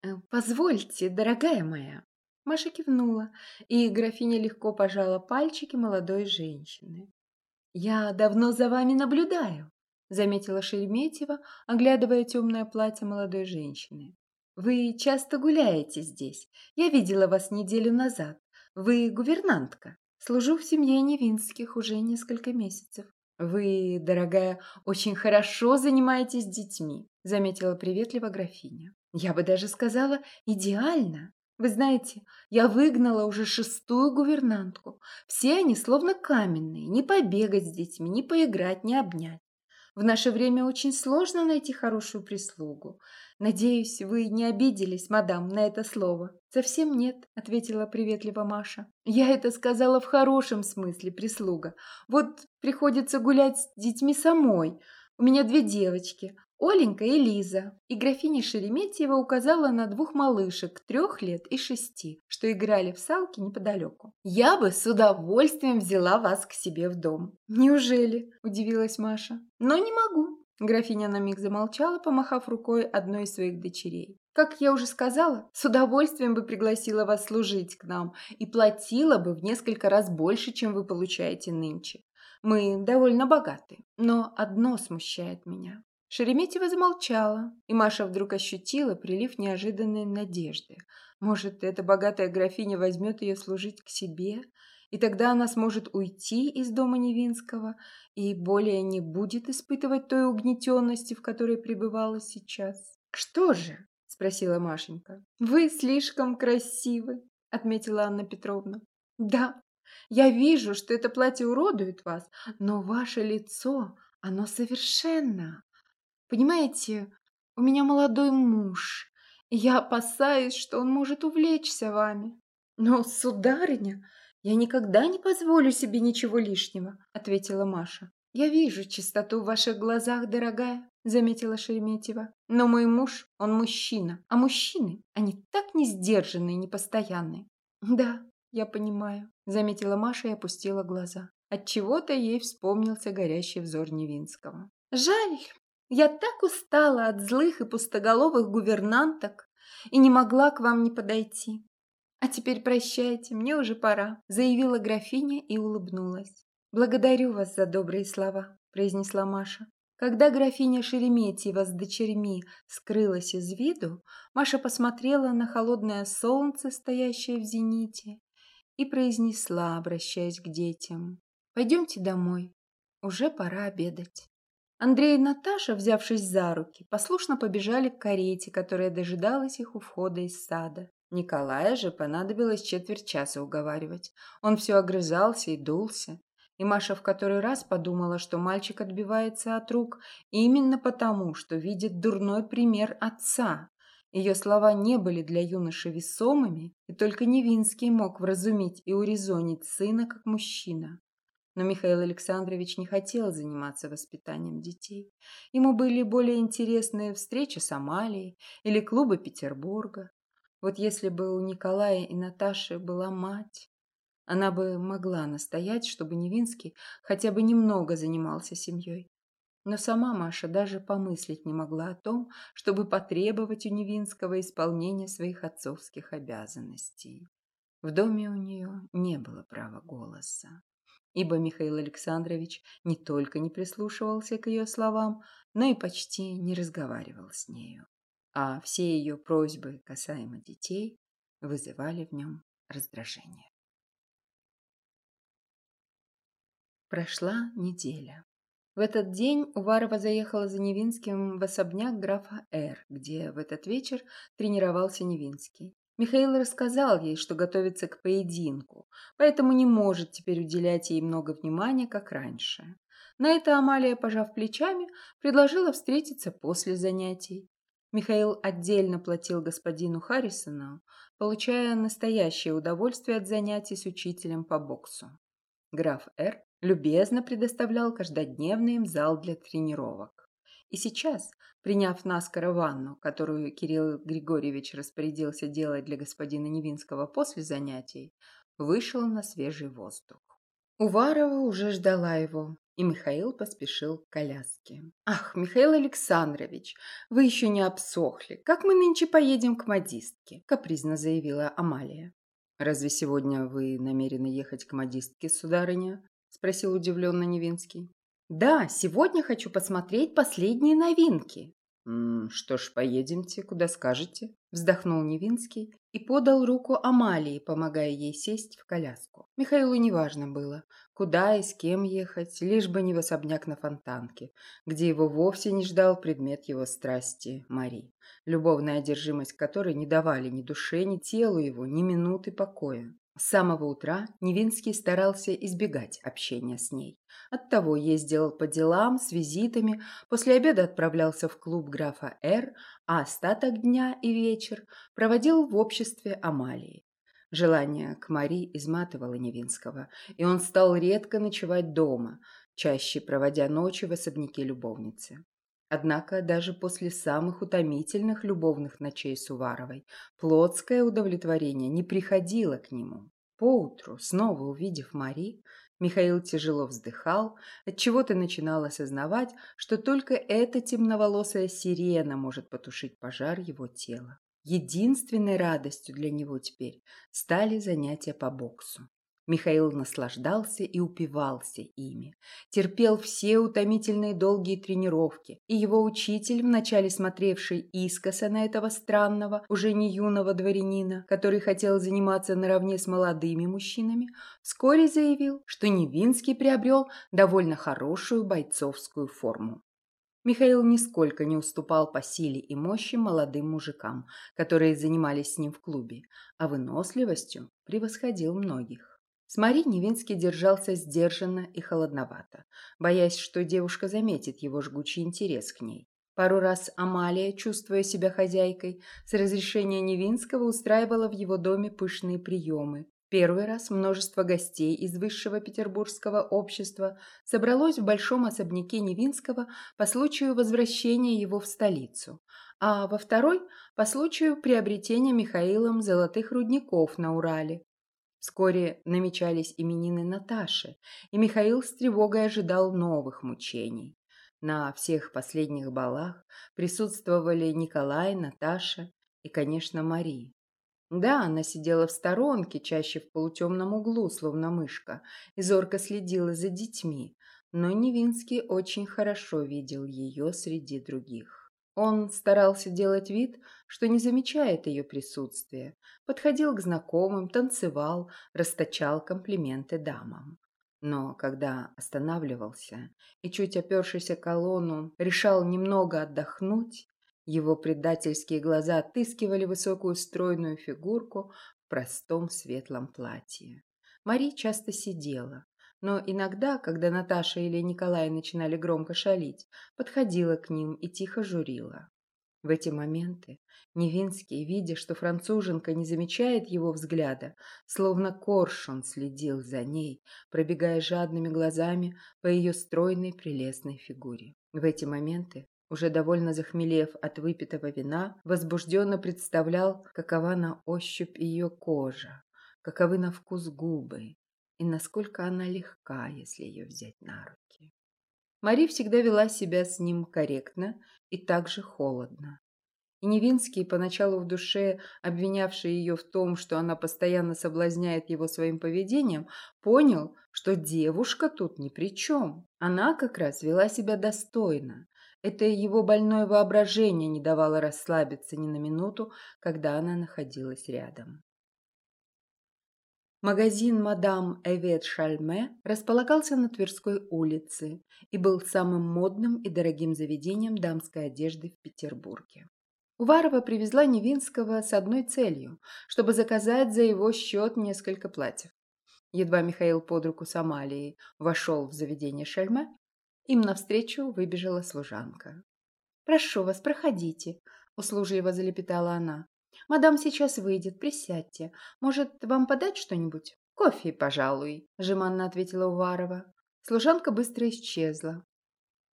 Э, «Позвольте, дорогая моя». Маша кивнула, и графиня легко пожала пальчики молодой женщины. «Я давно за вами наблюдаю», — заметила Шереметьева, оглядывая темное платье молодой женщины. «Вы часто гуляете здесь. Я видела вас неделю назад. Вы гувернантка. Служу в семье Невинских уже несколько месяцев». «Вы, дорогая, очень хорошо занимаетесь детьми», – заметила приветливо графиня. «Я бы даже сказала, идеально. Вы знаете, я выгнала уже шестую гувернантку. Все они словно каменные, не побегать с детьми, не поиграть, не обнять. В наше время очень сложно найти хорошую прислугу. Надеюсь, вы не обиделись, мадам, на это слово. Совсем нет, ответила приветливо Маша. Я это сказала в хорошем смысле, прислуга. Вот приходится гулять с детьми самой. У меня две девочки, Оленька и Лиза. И графиня Шереметьева указала на двух малышек трех лет и шести, что играли в салки неподалеку. «Я бы с удовольствием взяла вас к себе в дом». «Неужели?» – удивилась Маша. «Но не могу». Графиня на миг замолчала, помахав рукой одной из своих дочерей. «Как я уже сказала, с удовольствием бы пригласила вас служить к нам и платила бы в несколько раз больше, чем вы получаете нынче. Мы довольно богаты, но одно смущает меня. Шереметьева замолчала, и Маша вдруг ощутила прилив неожиданной надежды. Может, эта богатая графиня возьмет ее служить к себе, и тогда она сможет уйти из дома Невинского и более не будет испытывать той угнетенности, в которой пребывала сейчас. «Что же?» – спросила Машенька. «Вы слишком красивы», – отметила Анна Петровна. «Да, я вижу, что это платье уродует вас, но ваше лицо, оно совершенно, Понимаете, у меня молодой муж, и я опасаюсь, что он может увлечься вами. Но, сударыня, я никогда не позволю себе ничего лишнего, ответила Маша. Я вижу чистоту в ваших глазах, дорогая, заметила Шереметьева. Но мой муж, он мужчина, а мужчины, они так не сдержанные непостоянные. Да, я понимаю, заметила Маша и опустила глаза. От чего-то ей вспомнился горящий взор Невинского. Жаль, я так устала от злых и пустоголовых гувернанток и не могла к вам не подойти. А теперь прощайте, мне уже пора, заявила графиня и улыбнулась. Благодарю вас за добрые слова, произнесла Маша. Когда графиня Шереметьева с дочерьми скрылась из виду, Маша посмотрела на холодное солнце, стоящее в зените, и произнесла, обращаясь к детям. «Пойдемте домой, уже пора обедать». Андрей и Наташа, взявшись за руки, послушно побежали к карете, которая дожидалась их у входа из сада. Николая же понадобилось четверть часа уговаривать. Он все огрызался и дулся. И Маша в который раз подумала, что мальчик отбивается от рук именно потому, что видит дурной пример отца. Ее слова не были для юноши весомыми, и только Невинский мог вразумить и урезонить сына как мужчина. Но Михаил Александрович не хотел заниматься воспитанием детей. Ему были более интересные встречи с Амалией или клубы Петербурга. Вот если бы у Николая и Наташи была мать, она бы могла настоять, чтобы Невинский хотя бы немного занимался семьей. Но сама Маша даже помыслить не могла о том, чтобы потребовать у Невинского исполнения своих отцовских обязанностей. В доме у нее не было права голоса ибо Михаил Александрович не только не прислушивался к ее словам, но и почти не разговаривал с нею. А все ее просьбы касаемо детей вызывали в нем раздражение. Прошла неделя. В этот день Уварова заехала за Невинским в особняк графа Р, где в этот вечер тренировался Невинский. Михаил рассказал ей, что готовится к поединку, поэтому не может теперь уделять ей много внимания, как раньше. На это Амалия, пожав плечами, предложила встретиться после занятий. Михаил отдельно платил господину Харрисону, получая настоящее удовольствие от занятий с учителем по боксу. Граф Р. любезно предоставлял каждодневный им зал для тренировок. И сейчас, приняв наскоро ванну, которую Кирилл Григорьевич распорядился делать для господина Невинского после занятий, вышел на свежий воздух. Уварова уже ждала его, и Михаил поспешил к коляске. «Ах, Михаил Александрович, вы еще не обсохли. Как мы нынче поедем к модистке?» – капризно заявила Амалия. «Разве сегодня вы намерены ехать к модистке, сударыня?» – спросил удивленно Невинский. Да, сегодня хочу посмотреть последние новинки. «Что ж, поедемте, куда скажете», – вздохнул Невинский и подал руку Амалии, помогая ей сесть в коляску. Михаилу неважно было, куда и с кем ехать, лишь бы не в особняк на Фонтанке, где его вовсе не ждал предмет его страсти – Мари, любовная одержимость которой не давали ни душе, ни телу его, ни минуты покоя. С самого утра Невинский старался избегать общения с ней. Оттого ездил по делам с визитами, после обеда отправлялся в клуб графа Р, а остаток дня и вечер проводил в обществе Амалии. Желание к Мари изматывало Невинского, и он стал редко ночевать дома, чаще проводя ночи в особняке любовницы. Однако даже после самых утомительных любовных ночей с Уваровой плотское удовлетворение не приходило к нему. Поутру, снова увидев Мари, Михаил тяжело вздыхал, отчего-то начинал осознавать, что только эта темноволосая сирена может потушить пожар его тела. Единственной радостью для него теперь стали занятия по боксу. Михаил наслаждался и упивался ими, терпел все утомительные долгие тренировки, и его учитель, вначале смотревший искоса на этого странного, уже не юного дворянина, который хотел заниматься наравне с молодыми мужчинами, вскоре заявил, что Невинский приобрел довольно хорошую бойцовскую форму. Михаил нисколько не уступал по силе и мощи молодым мужикам, которые занимались с ним в клубе, а выносливостью превосходил многих. С Мари Невинский держался сдержанно и холодновато, боясь, что девушка заметит его жгучий интерес к ней. Пару раз Амалия, чувствуя себя хозяйкой, с разрешения Невинского устраивала в его доме пышные приемы. Первый раз множество гостей из высшего петербургского общества собралось в большом особняке Невинского по случаю возвращения его в столицу, а во второй – по случаю приобретения Михаилом золотых рудников на Урале, Вскоре намечались именины Наташи, и Михаил с тревогой ожидал новых мучений. На всех последних балах присутствовали Николай, Наташа и, конечно, Мари. Да, она сидела в сторонке, чаще в полутемном углу, словно мышка, и зорко следила за детьми, но Невинский очень хорошо видел ее среди других. Он старался делать вид, что не замечает ее присутствия, подходил к знакомым, танцевал, расточал комплименты дамам. Но когда останавливался и, чуть опершись о колонну, решал немного отдохнуть, его предательские глаза отыскивали высокую стройную фигурку в простом светлом платье. Мари часто сидела, но иногда, когда Наташа или Николай начинали громко шалить, подходила к ним и тихо журила. В эти моменты Невинский, видя, что француженка не замечает его взгляда, словно коршун следил за ней, пробегая жадными глазами по ее стройной прелестной фигуре. В эти моменты, уже довольно захмелев от выпитого вина, возбужденно представлял, какова на ощупь ее кожа, каковы на вкус губы, и насколько она легка, если ее взять на руки. Мари всегда вела себя с ним корректно и также холодно. И Невинский, поначалу в душе обвинявший ее в том, что она постоянно соблазняет его своим поведением, понял, что девушка тут ни при чем. Она как раз вела себя достойно. Это его больное воображение не давало расслабиться ни на минуту, когда она находилась рядом. Магазин «Мадам Эвет Шальме» располагался на Тверской улице и был самым модным и дорогим заведением дамской одежды в Петербурге. Уварова привезла Невинского с одной целью, чтобы заказать за его счет несколько платьев. Едва Михаил под руку с Амалией вошел в заведение Шальме, им навстречу выбежала служанка. «Прошу вас, проходите», – услужливо залепетала она. Мадам сейчас выйдет, присядьте. Может, вам подать что-нибудь? Кофе, пожалуй, жеманно ответила Уварова. Служанка быстро исчезла.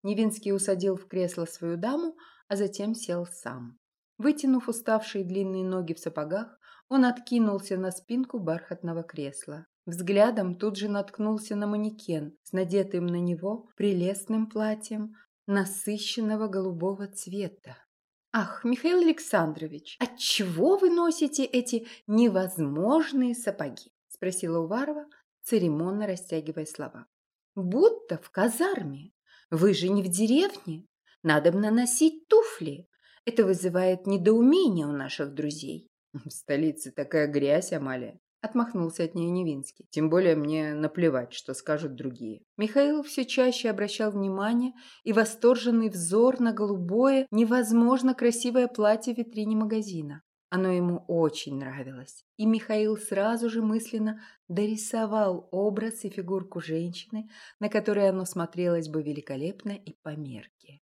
Невинский усадил в кресло свою даму, а затем сел сам. Вытянув уставшие длинные ноги в сапогах, он откинулся на спинку бархатного кресла. Взглядом тут же наткнулся на манекен с надетым на него прелестным платьем насыщенного голубого цвета. «Ах, Михаил Александрович, отчего вы носите эти невозможные сапоги?» – спросила Уварова, церемонно растягивая слова. «Будто в казарме. Вы же не в деревне. Надо бы наносить туфли. Это вызывает недоумение у наших друзей. В столице такая грязь, Амалия. Отмахнулся от нее Невинский. Тем более мне наплевать, что скажут другие. Михаил все чаще обращал внимание и восторженный взор на голубое, невозможно красивое платье в витрине магазина. Оно ему очень нравилось, и Михаил сразу же мысленно дорисовал образ и фигурку женщины, на которой оно смотрелось бы великолепно и по мерке.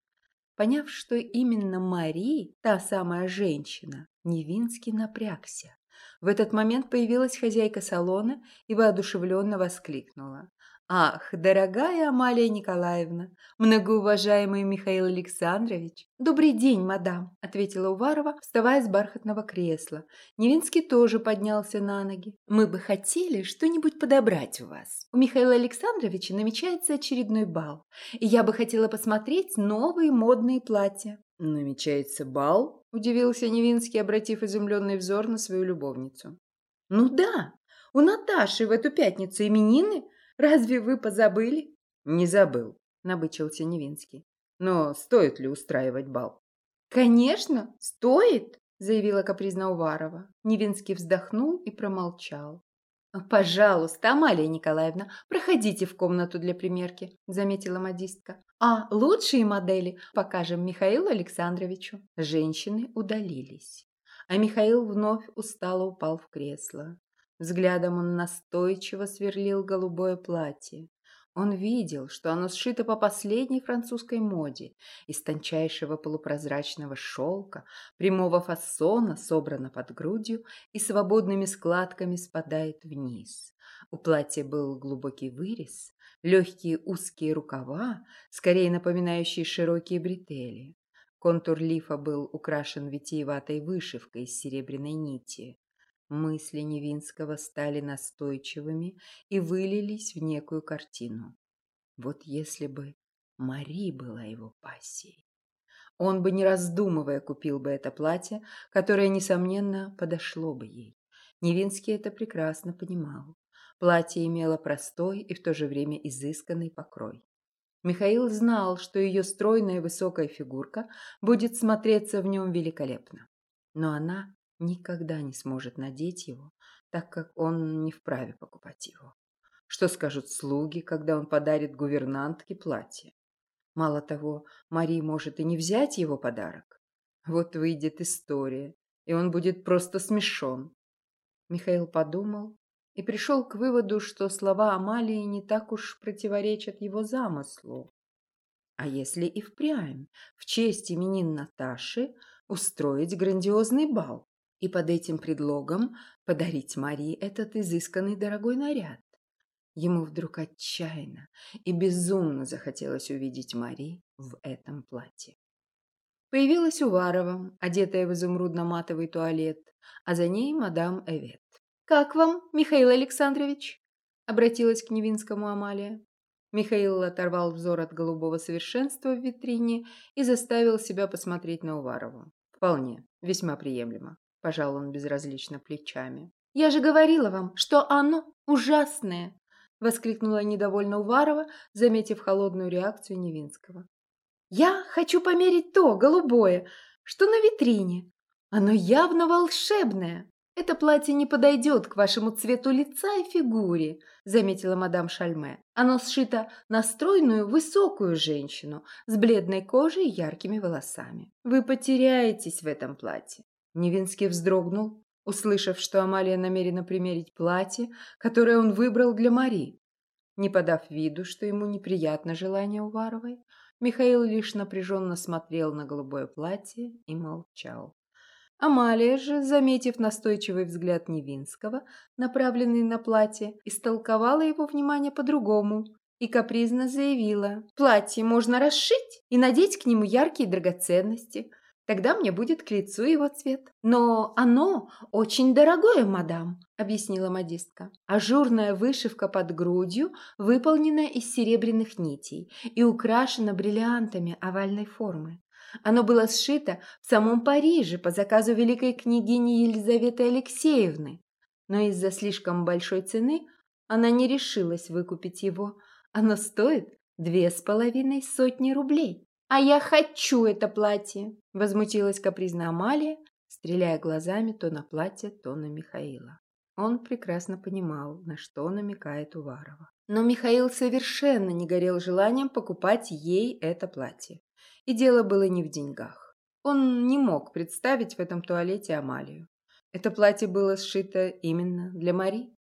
Поняв, что именно Мари, та самая женщина, Невинский напрягся. В этот момент появилась хозяйка салона и воодушевленно воскликнула. «Ах, дорогая Амалия Николаевна, многоуважаемый Михаил Александрович!» «Добрый день, мадам!» – ответила Уварова, вставая с бархатного кресла. Невинский тоже поднялся на ноги. «Мы бы хотели что-нибудь подобрать у вас. У Михаила Александровича намечается очередной бал, и я бы хотела посмотреть новые модные платья». «Намечается бал?» – удивился Невинский, обратив изумленный взор на свою любовницу. «Ну да, у Наташи в эту пятницу именины. Разве вы позабыли?» «Не забыл», – набычился Невинский. «Но стоит ли устраивать бал?» «Конечно, стоит», – заявила капризно Уварова. Невинский вздохнул и промолчал. «Пожалуйста, Амалия Николаевна, проходите в комнату для примерки», – заметила модистка. «А лучшие модели покажем Михаилу Александровичу». Женщины удалились, а Михаил вновь устало упал в кресло. Взглядом он настойчиво сверлил голубое платье. Он видел, что оно сшито по последней французской моде, из тончайшего полупрозрачного шелка, прямого фасона, собрано под грудью и свободными складками спадает вниз. У платья был глубокий вырез, легкие узкие рукава, скорее напоминающие широкие бретели. Контур лифа был украшен витиеватой вышивкой из серебряной нити. Мысли Невинского стали настойчивыми и вылились в некую картину. Вот если бы Мари была его пассией. Он бы, не раздумывая, купил бы это платье, которое, несомненно, подошло бы ей. Невинский это прекрасно понимал. Платье имело простой и в то же время изысканный покрой. Михаил знал, что ее стройная высокая фигурка будет смотреться в нем великолепно. Но она никогда не сможет надеть его, так как он не вправе покупать его. Что скажут слуги, когда он подарит гувернантке платье? Мало того, Мари может и не взять его подарок. Вот выйдет история, и он будет просто смешон. Михаил подумал и пришел к выводу, что слова Амалии не так уж противоречат его замыслу. А если и впрямь в честь именин Наташи устроить грандиозный бал? И под этим предлогом подарить Марии этот изысканный дорогой наряд. Ему вдруг отчаянно и безумно захотелось увидеть Мари в этом платье. Появилась Уварова, одетая в изумрудно-матовый туалет, а за ней мадам Эвет. «Как вам, Михаил Александрович?» – обратилась к Невинскому Амалия. Михаил оторвал взор от голубого совершенства в витрине и заставил себя посмотреть на Уварову. Вполне, весьма приемлемо пожал он безразлично плечами. «Я же говорила вам, что оно ужасное!» — воскликнула недовольно Уварова, заметив холодную реакцию Невинского. «Я хочу померить то, голубое, что на витрине. Оно явно волшебное. Это платье не подойдет к вашему цвету лица и фигуре», — заметила мадам Шальме. «Оно сшито на стройную, высокую женщину с бледной кожей и яркими волосами. Вы потеряетесь в этом платье. Невинский вздрогнул, услышав, что Амалия намерена примерить платье, которое он выбрал для Мари. Не подав виду, что ему неприятно желание Уваровой, Михаил лишь напряженно смотрел на голубое платье и молчал. Амалия же, заметив настойчивый взгляд Невинского, направленный на платье, истолковала его внимание по-другому и капризно заявила «Платье можно расшить и надеть к нему яркие драгоценности». Тогда мне будет к лицу его цвет. Но оно очень дорогое, мадам, объяснила модистка. Ажурная вышивка под грудью выполнена из серебряных нитей и украшена бриллиантами овальной формы. Оно было сшито в самом Париже по заказу великой княгини Елизаветы Алексеевны. Но из-за слишком большой цены она не решилась выкупить его. Оно стоит две с половиной сотни рублей. «А я хочу это платье!» – возмутилась капризная Амалия, стреляя глазами то на платье, то на Михаила. Он прекрасно понимал, на что намекает Уварова. Но Михаил совершенно не горел желанием покупать ей это платье. И дело было не в деньгах. Он не мог представить в этом туалете Амалию. Это платье было сшито именно для Мари.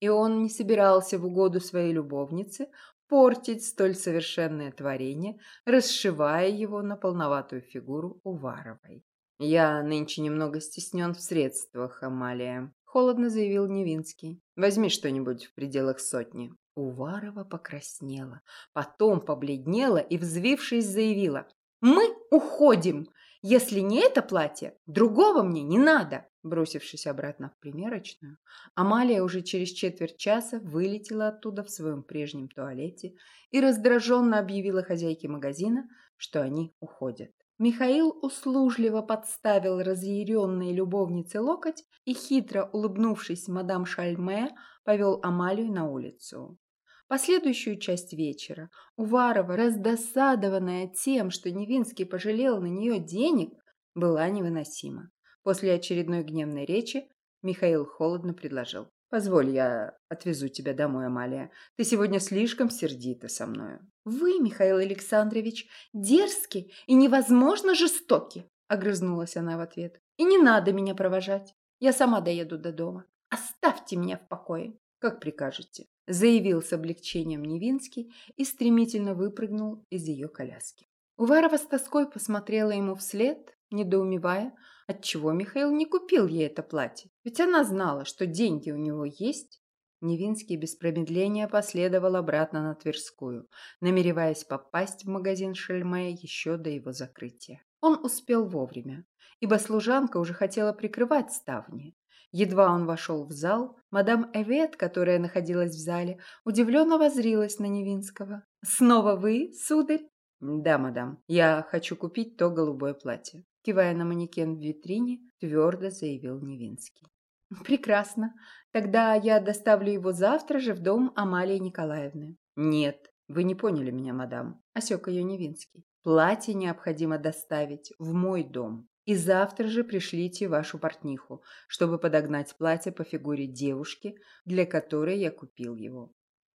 И он не собирался в угоду своей любовнице портить столь совершенное творение, расшивая его на полноватую фигуру Уваровой. «Я нынче немного стеснен в средствах, Амалия», — холодно заявил Невинский. «Возьми что-нибудь в пределах сотни». Уварова покраснела, потом побледнела и, взвившись, заявила. «Мы уходим! Если не это платье, другого мне не надо!» Бросившись обратно в примерочную, Амалия уже через четверть часа вылетела оттуда в своем прежнем туалете и раздраженно объявила хозяйке магазина, что они уходят. Михаил услужливо подставил разъяренной любовнице локоть и, хитро улыбнувшись мадам Шальме, повел Амалию на улицу. Последующую часть вечера Уварова, раздосадованная тем, что Невинский пожалел на нее денег, была невыносима. После очередной гневной речи Михаил холодно предложил. «Позволь, я отвезу тебя домой, Амалия. Ты сегодня слишком сердита со мною». «Вы, Михаил Александрович, дерзкий и невозможно жестокий», — огрызнулась она в ответ. «И не надо меня провожать. Я сама доеду до дома. Оставьте меня в покое». «Как прикажете», — заявил с облегчением Невинский и стремительно выпрыгнул из ее коляски. Уварова с тоской посмотрела ему вслед, недоумевая, отчего Михаил не купил ей это платье. Ведь она знала, что деньги у него есть. Невинский без промедления последовал обратно на Тверскую, намереваясь попасть в магазин Шельмея еще до его закрытия. Он успел вовремя, ибо служанка уже хотела прикрывать ставни. Едва он вошел в зал, мадам Эвет, которая находилась в зале, удивленно возрилась на Невинского. «Снова вы, сударь?» «Да, мадам, я хочу купить то голубое платье», кивая на манекен в витрине, твердо заявил Невинский. «Прекрасно. Тогда я доставлю его завтра же в дом Амалии Николаевны». «Нет, вы не поняли меня, мадам», – осек ее Невинский. «Платье необходимо доставить в мой дом. И завтра же пришлите вашу портниху, чтобы подогнать платье по фигуре девушки, для которой я купил его.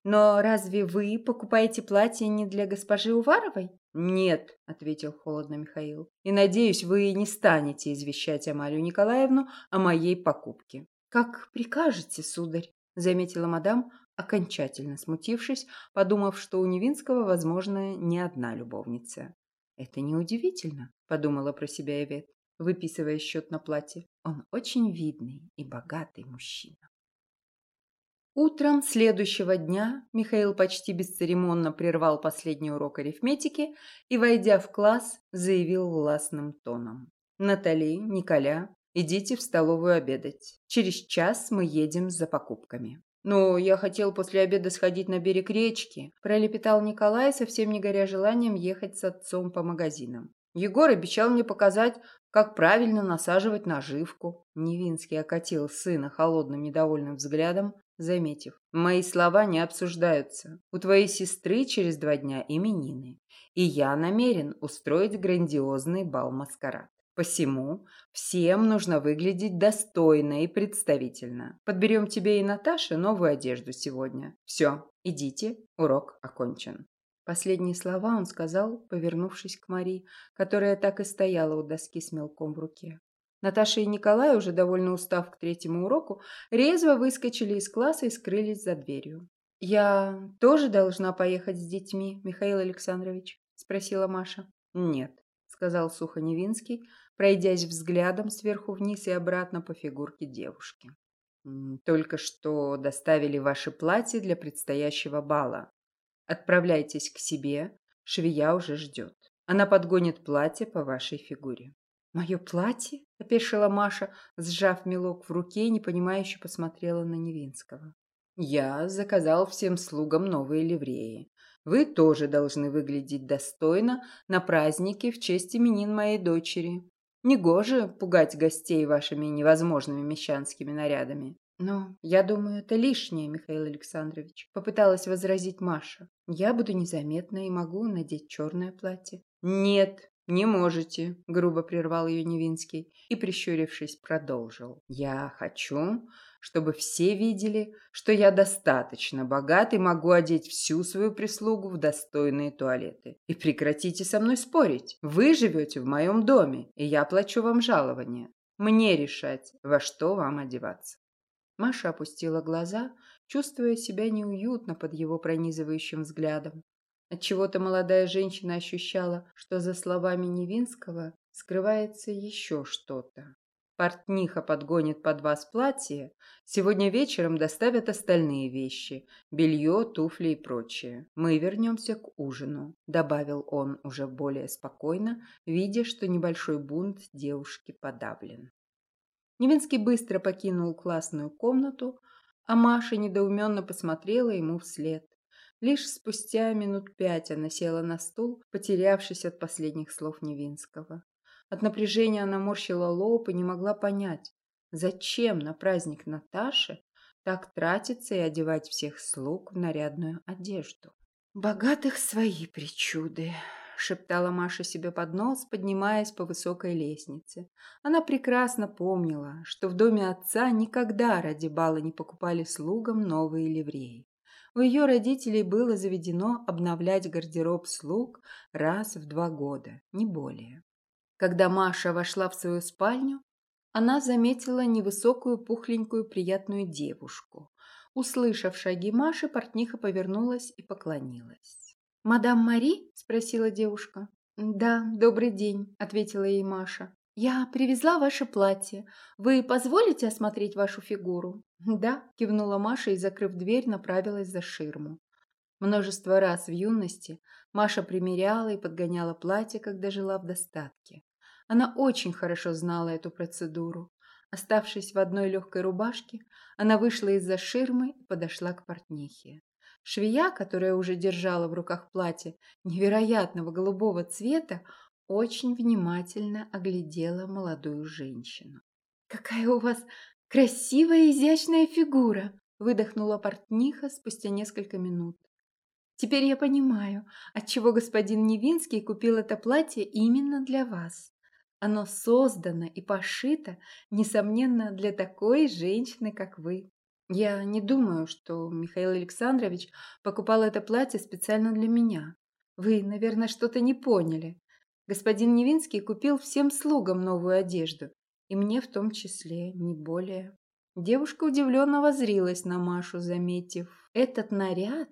«Но разве вы покупаете платье не для госпожи Уваровой?» «Нет», — ответил холодно Михаил. «И надеюсь, вы не станете извещать Амалию Николаевну о моей покупке». «Как прикажете, сударь», — заметила мадам, окончательно смутившись, подумав, что у Невинского, возможно, не одна любовница. «Это неудивительно», — подумала про себя Эвет, выписывая счет на платье. «Он очень видный и богатый мужчина». Утром следующего дня Михаил почти бесцеремонно прервал последний урок арифметики и, войдя в класс, заявил властным тоном. «Натали, Николя, идите в столовую обедать. Через час мы едем за покупками». «Ну, я хотел после обеда сходить на берег речки», – пролепетал Николай, совсем не горя желанием ехать с отцом по магазинам. Егор обещал мне показать, как правильно насаживать наживку. Невинский окатил сына холодным недовольным взглядом, заметив, «Мои слова не обсуждаются. У твоей сестры через два дня именины, и я намерен устроить грандиозный бал-маскарад. Посему всем нужно выглядеть достойно и представительно. Подберем тебе и Наташе новую одежду сегодня. Все, идите, урок окончен». Последние слова он сказал, повернувшись к Мари, которая так и стояла у доски с мелком в руке. Наташа и Николай, уже довольно устав к третьему уроку, резво выскочили из класса и скрылись за дверью. «Я тоже должна поехать с детьми, Михаил Александрович?» – спросила Маша. «Нет», – сказал Сухоневинский, пройдясь взглядом сверху вниз и обратно по фигурке девушки. «Только что доставили ваши платья для предстоящего бала. Отправляйтесь к себе, швея уже ждет. Она подгонит платье по вашей фигуре». «Мое платье?» – опешила Маша, сжав мелок в руке и непонимающе посмотрела на Невинского. «Я заказал всем слугам новые ливреи. Вы тоже должны выглядеть достойно на празднике в честь именин моей дочери. Негоже пугать гостей вашими невозможными мещанскими нарядами». «Но я думаю, это лишнее, Михаил Александрович», – попыталась возразить Маша. «Я буду незаметна и могу надеть черное платье». «Нет, не можете», – грубо прервал ее Невинский и, прищурившись, продолжил. «Я хочу, чтобы все видели, что я достаточно богат и могу одеть всю свою прислугу в достойные туалеты. И прекратите со мной спорить. Вы живете в моем доме, и я плачу вам жалование. Мне решать, во что вам одеваться». Маша опустила глаза, чувствуя себя неуютно под его пронизывающим взглядом. Отчего-то молодая женщина ощущала, что за словами Невинского скрывается еще что-то. Портниха подгонит под вас платье, сегодня вечером доставят остальные вещи, белье, туфли и прочее. Мы вернемся к ужину», – добавил он уже более спокойно, видя, что небольшой бунт девушки подавлен. Невинский быстро покинул классную комнату, а Маша недоуменно посмотрела ему вслед. Лишь спустя минут пять она села на стул, потерявшись от последних слов Невинского. От напряжения она морщила лоб и не могла понять, зачем на праздник Наташи так тратиться и одевать всех слуг в нарядную одежду. «Богатых свои причуды», — шептала Маша себе под нос, поднимаясь по высокой лестнице. Она прекрасно помнила, что в доме отца никогда ради бала не покупали слугам новые ливреи. У ее родителей было заведено обновлять гардероб слуг раз в два года, не более. Когда Маша вошла в свою спальню, она заметила невысокую, пухленькую, приятную девушку. Услышав шаги Маши, портниха повернулась и поклонилась. «Мадам Мари?» – спросила девушка. «Да, добрый день», – ответила ей Маша. «Я привезла ваше платье. Вы позволите осмотреть вашу фигуру?» «Да», – кивнула Маша и, закрыв дверь, направилась за ширму. Множество раз в юности Маша примеряла и подгоняла платье, когда жила в достатке. Она очень хорошо знала эту процедуру. Оставшись в одной легкой рубашке, она вышла из-за ширмы и подошла к портнихе. Швея, которая уже держала в руках платье невероятного голубого цвета, очень внимательно оглядела молодую женщину. «Какая у вас красивая изящная фигура!» выдохнула портниха спустя несколько минут. «Теперь я понимаю, отчего господин Невинский купил это платье именно для вас. Оно создано и пошито, несомненно, для такой женщины, как вы. Я не думаю, что Михаил Александрович покупал это платье специально для меня. Вы, наверное, что-то не поняли. Господин Невинский купил всем слугам новую одежду, и мне в том числе, не более. Девушка удивленно возрилась на Машу, заметив, этот наряд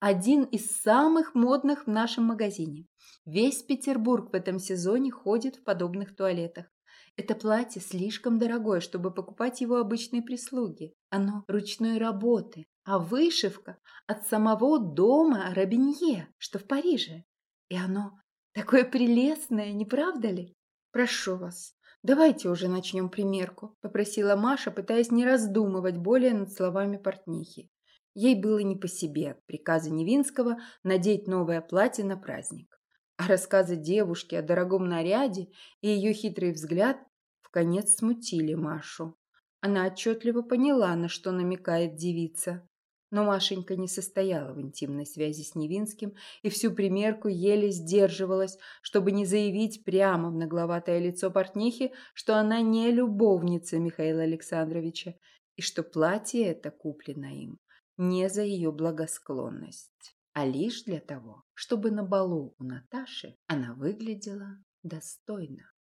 один из самых модных в нашем магазине. Весь Петербург в этом сезоне ходит в подобных туалетах. Это платье слишком дорогое, чтобы покупать его обычной прислуги. Оно ручной работы, а вышивка от самого дома Робинье, что в Париже. И оно такое прелестное, не правда ли? Прошу вас, давайте уже начнем примерку, попросила Маша, пытаясь не раздумывать более над словами портнихи. Ей было не по себе от приказа Невинского надеть новое платье на праздник. А рассказы девушки о дорогом наряде и ее хитрый взгляд в конец смутили Машу. Она отчетливо поняла, на что намекает девица. Но Машенька не состояла в интимной связи с Невинским и всю примерку еле сдерживалась, чтобы не заявить прямо в нагловатое лицо портнихи, что она не любовница Михаила Александровича и что платье это куплено им не за ее благосклонность а лишь для того, чтобы на балу у Наташи она выглядела достойно.